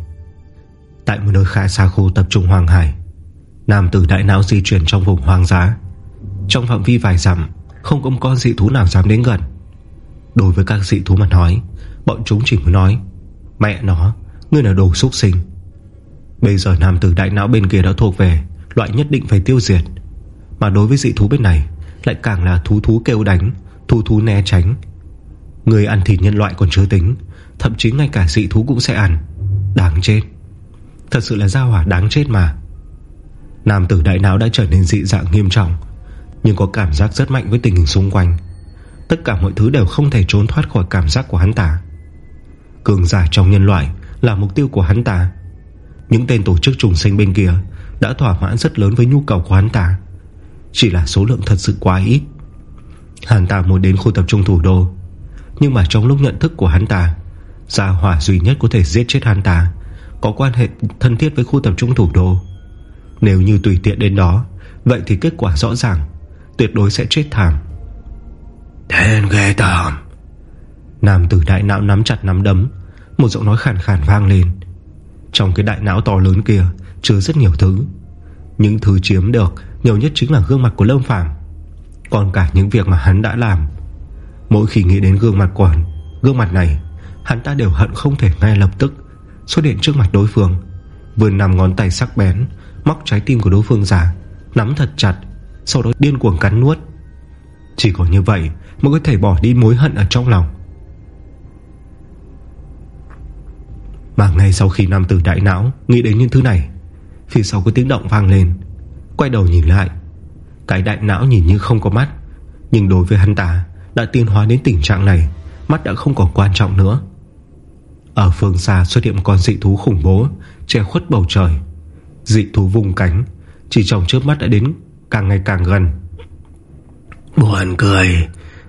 Tại một nơi khá xa khu tập trung Hoàng Hải, Nam tử đại não di chuyển trong vùng hoang giá Trong phạm vi vài dặm. Không có con dị thú nào dám đến gần. Đối với các dị thú mà nói Bọn chúng chỉ muốn nói Mẹ nó, ngươi là đồ xúc sinh. Bây giờ nam tử đại não bên kia đã thuộc về Loại nhất định phải tiêu diệt. Mà đối với dị thú bên này Lại càng là thú thú kêu đánh Thú thú né tránh. Người ăn thịt nhân loại còn chưa tính Thậm chí ngay cả dị thú cũng sẽ ăn. Đáng chết. Thật sự là giao hỏa đáng chết mà. Nam tử đại não đã trở nên dị dạng nghiêm trọng nhưng có cảm giác rất mạnh với tình hình xung quanh. Tất cả mọi thứ đều không thể trốn thoát khỏi cảm giác của hắn ta. Cường giả trong nhân loại Là mục tiêu của hắn ta. Những tên tổ chức trùng sinh bên kia Đã thỏa mãn rất lớn với nhu cầu của hắn ta. Chỉ là số lượng thật sự quá ít. Hắn ta muốn đến khu tập trung thủ đô. Nhưng mà trong lúc nhận thức của hắn ta, Gia hỏa duy nhất có thể giết chết hắn ta Có quan hệ thân thiết với khu tập trung thủ đô. Nếu như tùy tiện đến đó, Vậy thì kết quả rõ ràng Tuyệt đối sẽ chết thảm. Tên ghê tởm. Nam tử đại não nắm chặt nắm đấm Một giọng nói khàn khàn vang lên. Trong cái đại não to lớn kia Chứa rất nhiều thứ. Những thứ chiếm được nhiều nhất chính là gương mặt của Lâm Phàm. Còn cả những việc mà hắn đã làm. Mỗi khi nghĩ đến gương mặt quản Gương mặt này Hắn ta đều hận không thể ngay lập tức Xuất hiện trước mặt đối phương. Vươn nằm ngón tay sắc bén Móc trái tim của đối phương ra Nắm thật chặt sau đó điên cuồng cắn nuốt. Chỉ có như vậy mới có thể bỏ đi mối hận ở trong lòng. Mà ngay sau khi nam tử đại não Nghĩ đến những thứ này, Phía sau có tiếng động vang lên. Quay đầu nhìn lại, Cái đại não nhìn như không có mắt. Nhưng đối với hắn ta, Đã tiến hóa đến tình trạng này, Mắt đã không còn quan trọng nữa. Ở phương xa xuất hiện một con dị thú khủng bố, Che khuất bầu trời. Dị thú vùng cánh, Chỉ trong trước mắt đã đến càng ngày càng gần. Buồn cười.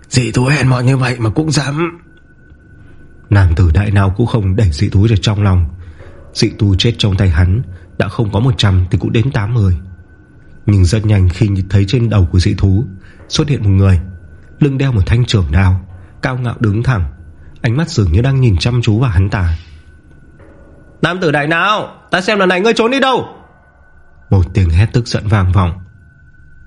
Dị thú hèn mọn như vậy mà cũng dám. Nàng tử đại nào cũng không đẩy dị thú ra trong lòng. Dị thú chết trong tay hắn Đã không có 100 thì cũng đến 80 Nhưng rất nhanh khi nhìn thấy trên đầu của dị thú Xuất hiện một người Lưng đeo một thanh trưởng đao Cao ngạo đứng thẳng. Ánh mắt dường như đang nhìn chăm chú vào hắn ta. Nam tử đại nào? Ta xem lần này ngươi trốn đi đâu? Một tiếng hét tức giận vang vọng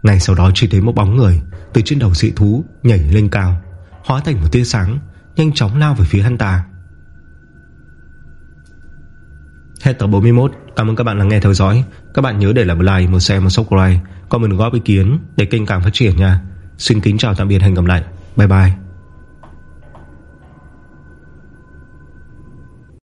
ngay sau đó chỉ thấy một bóng người Từ trên đầu dị thú nhảy lên cao Hóa thành một tia sáng Nhanh chóng lao về phía hắn ta. Hết tập 41 Cảm ơn các bạn đã nghe theo dõi. Các bạn nhớ để lại một like, một share, một subscribe Còn mình góp ý kiến để kênh càng phát triển nha. Xin kính chào tạm biệt hẹn gặp lại. Bye bye.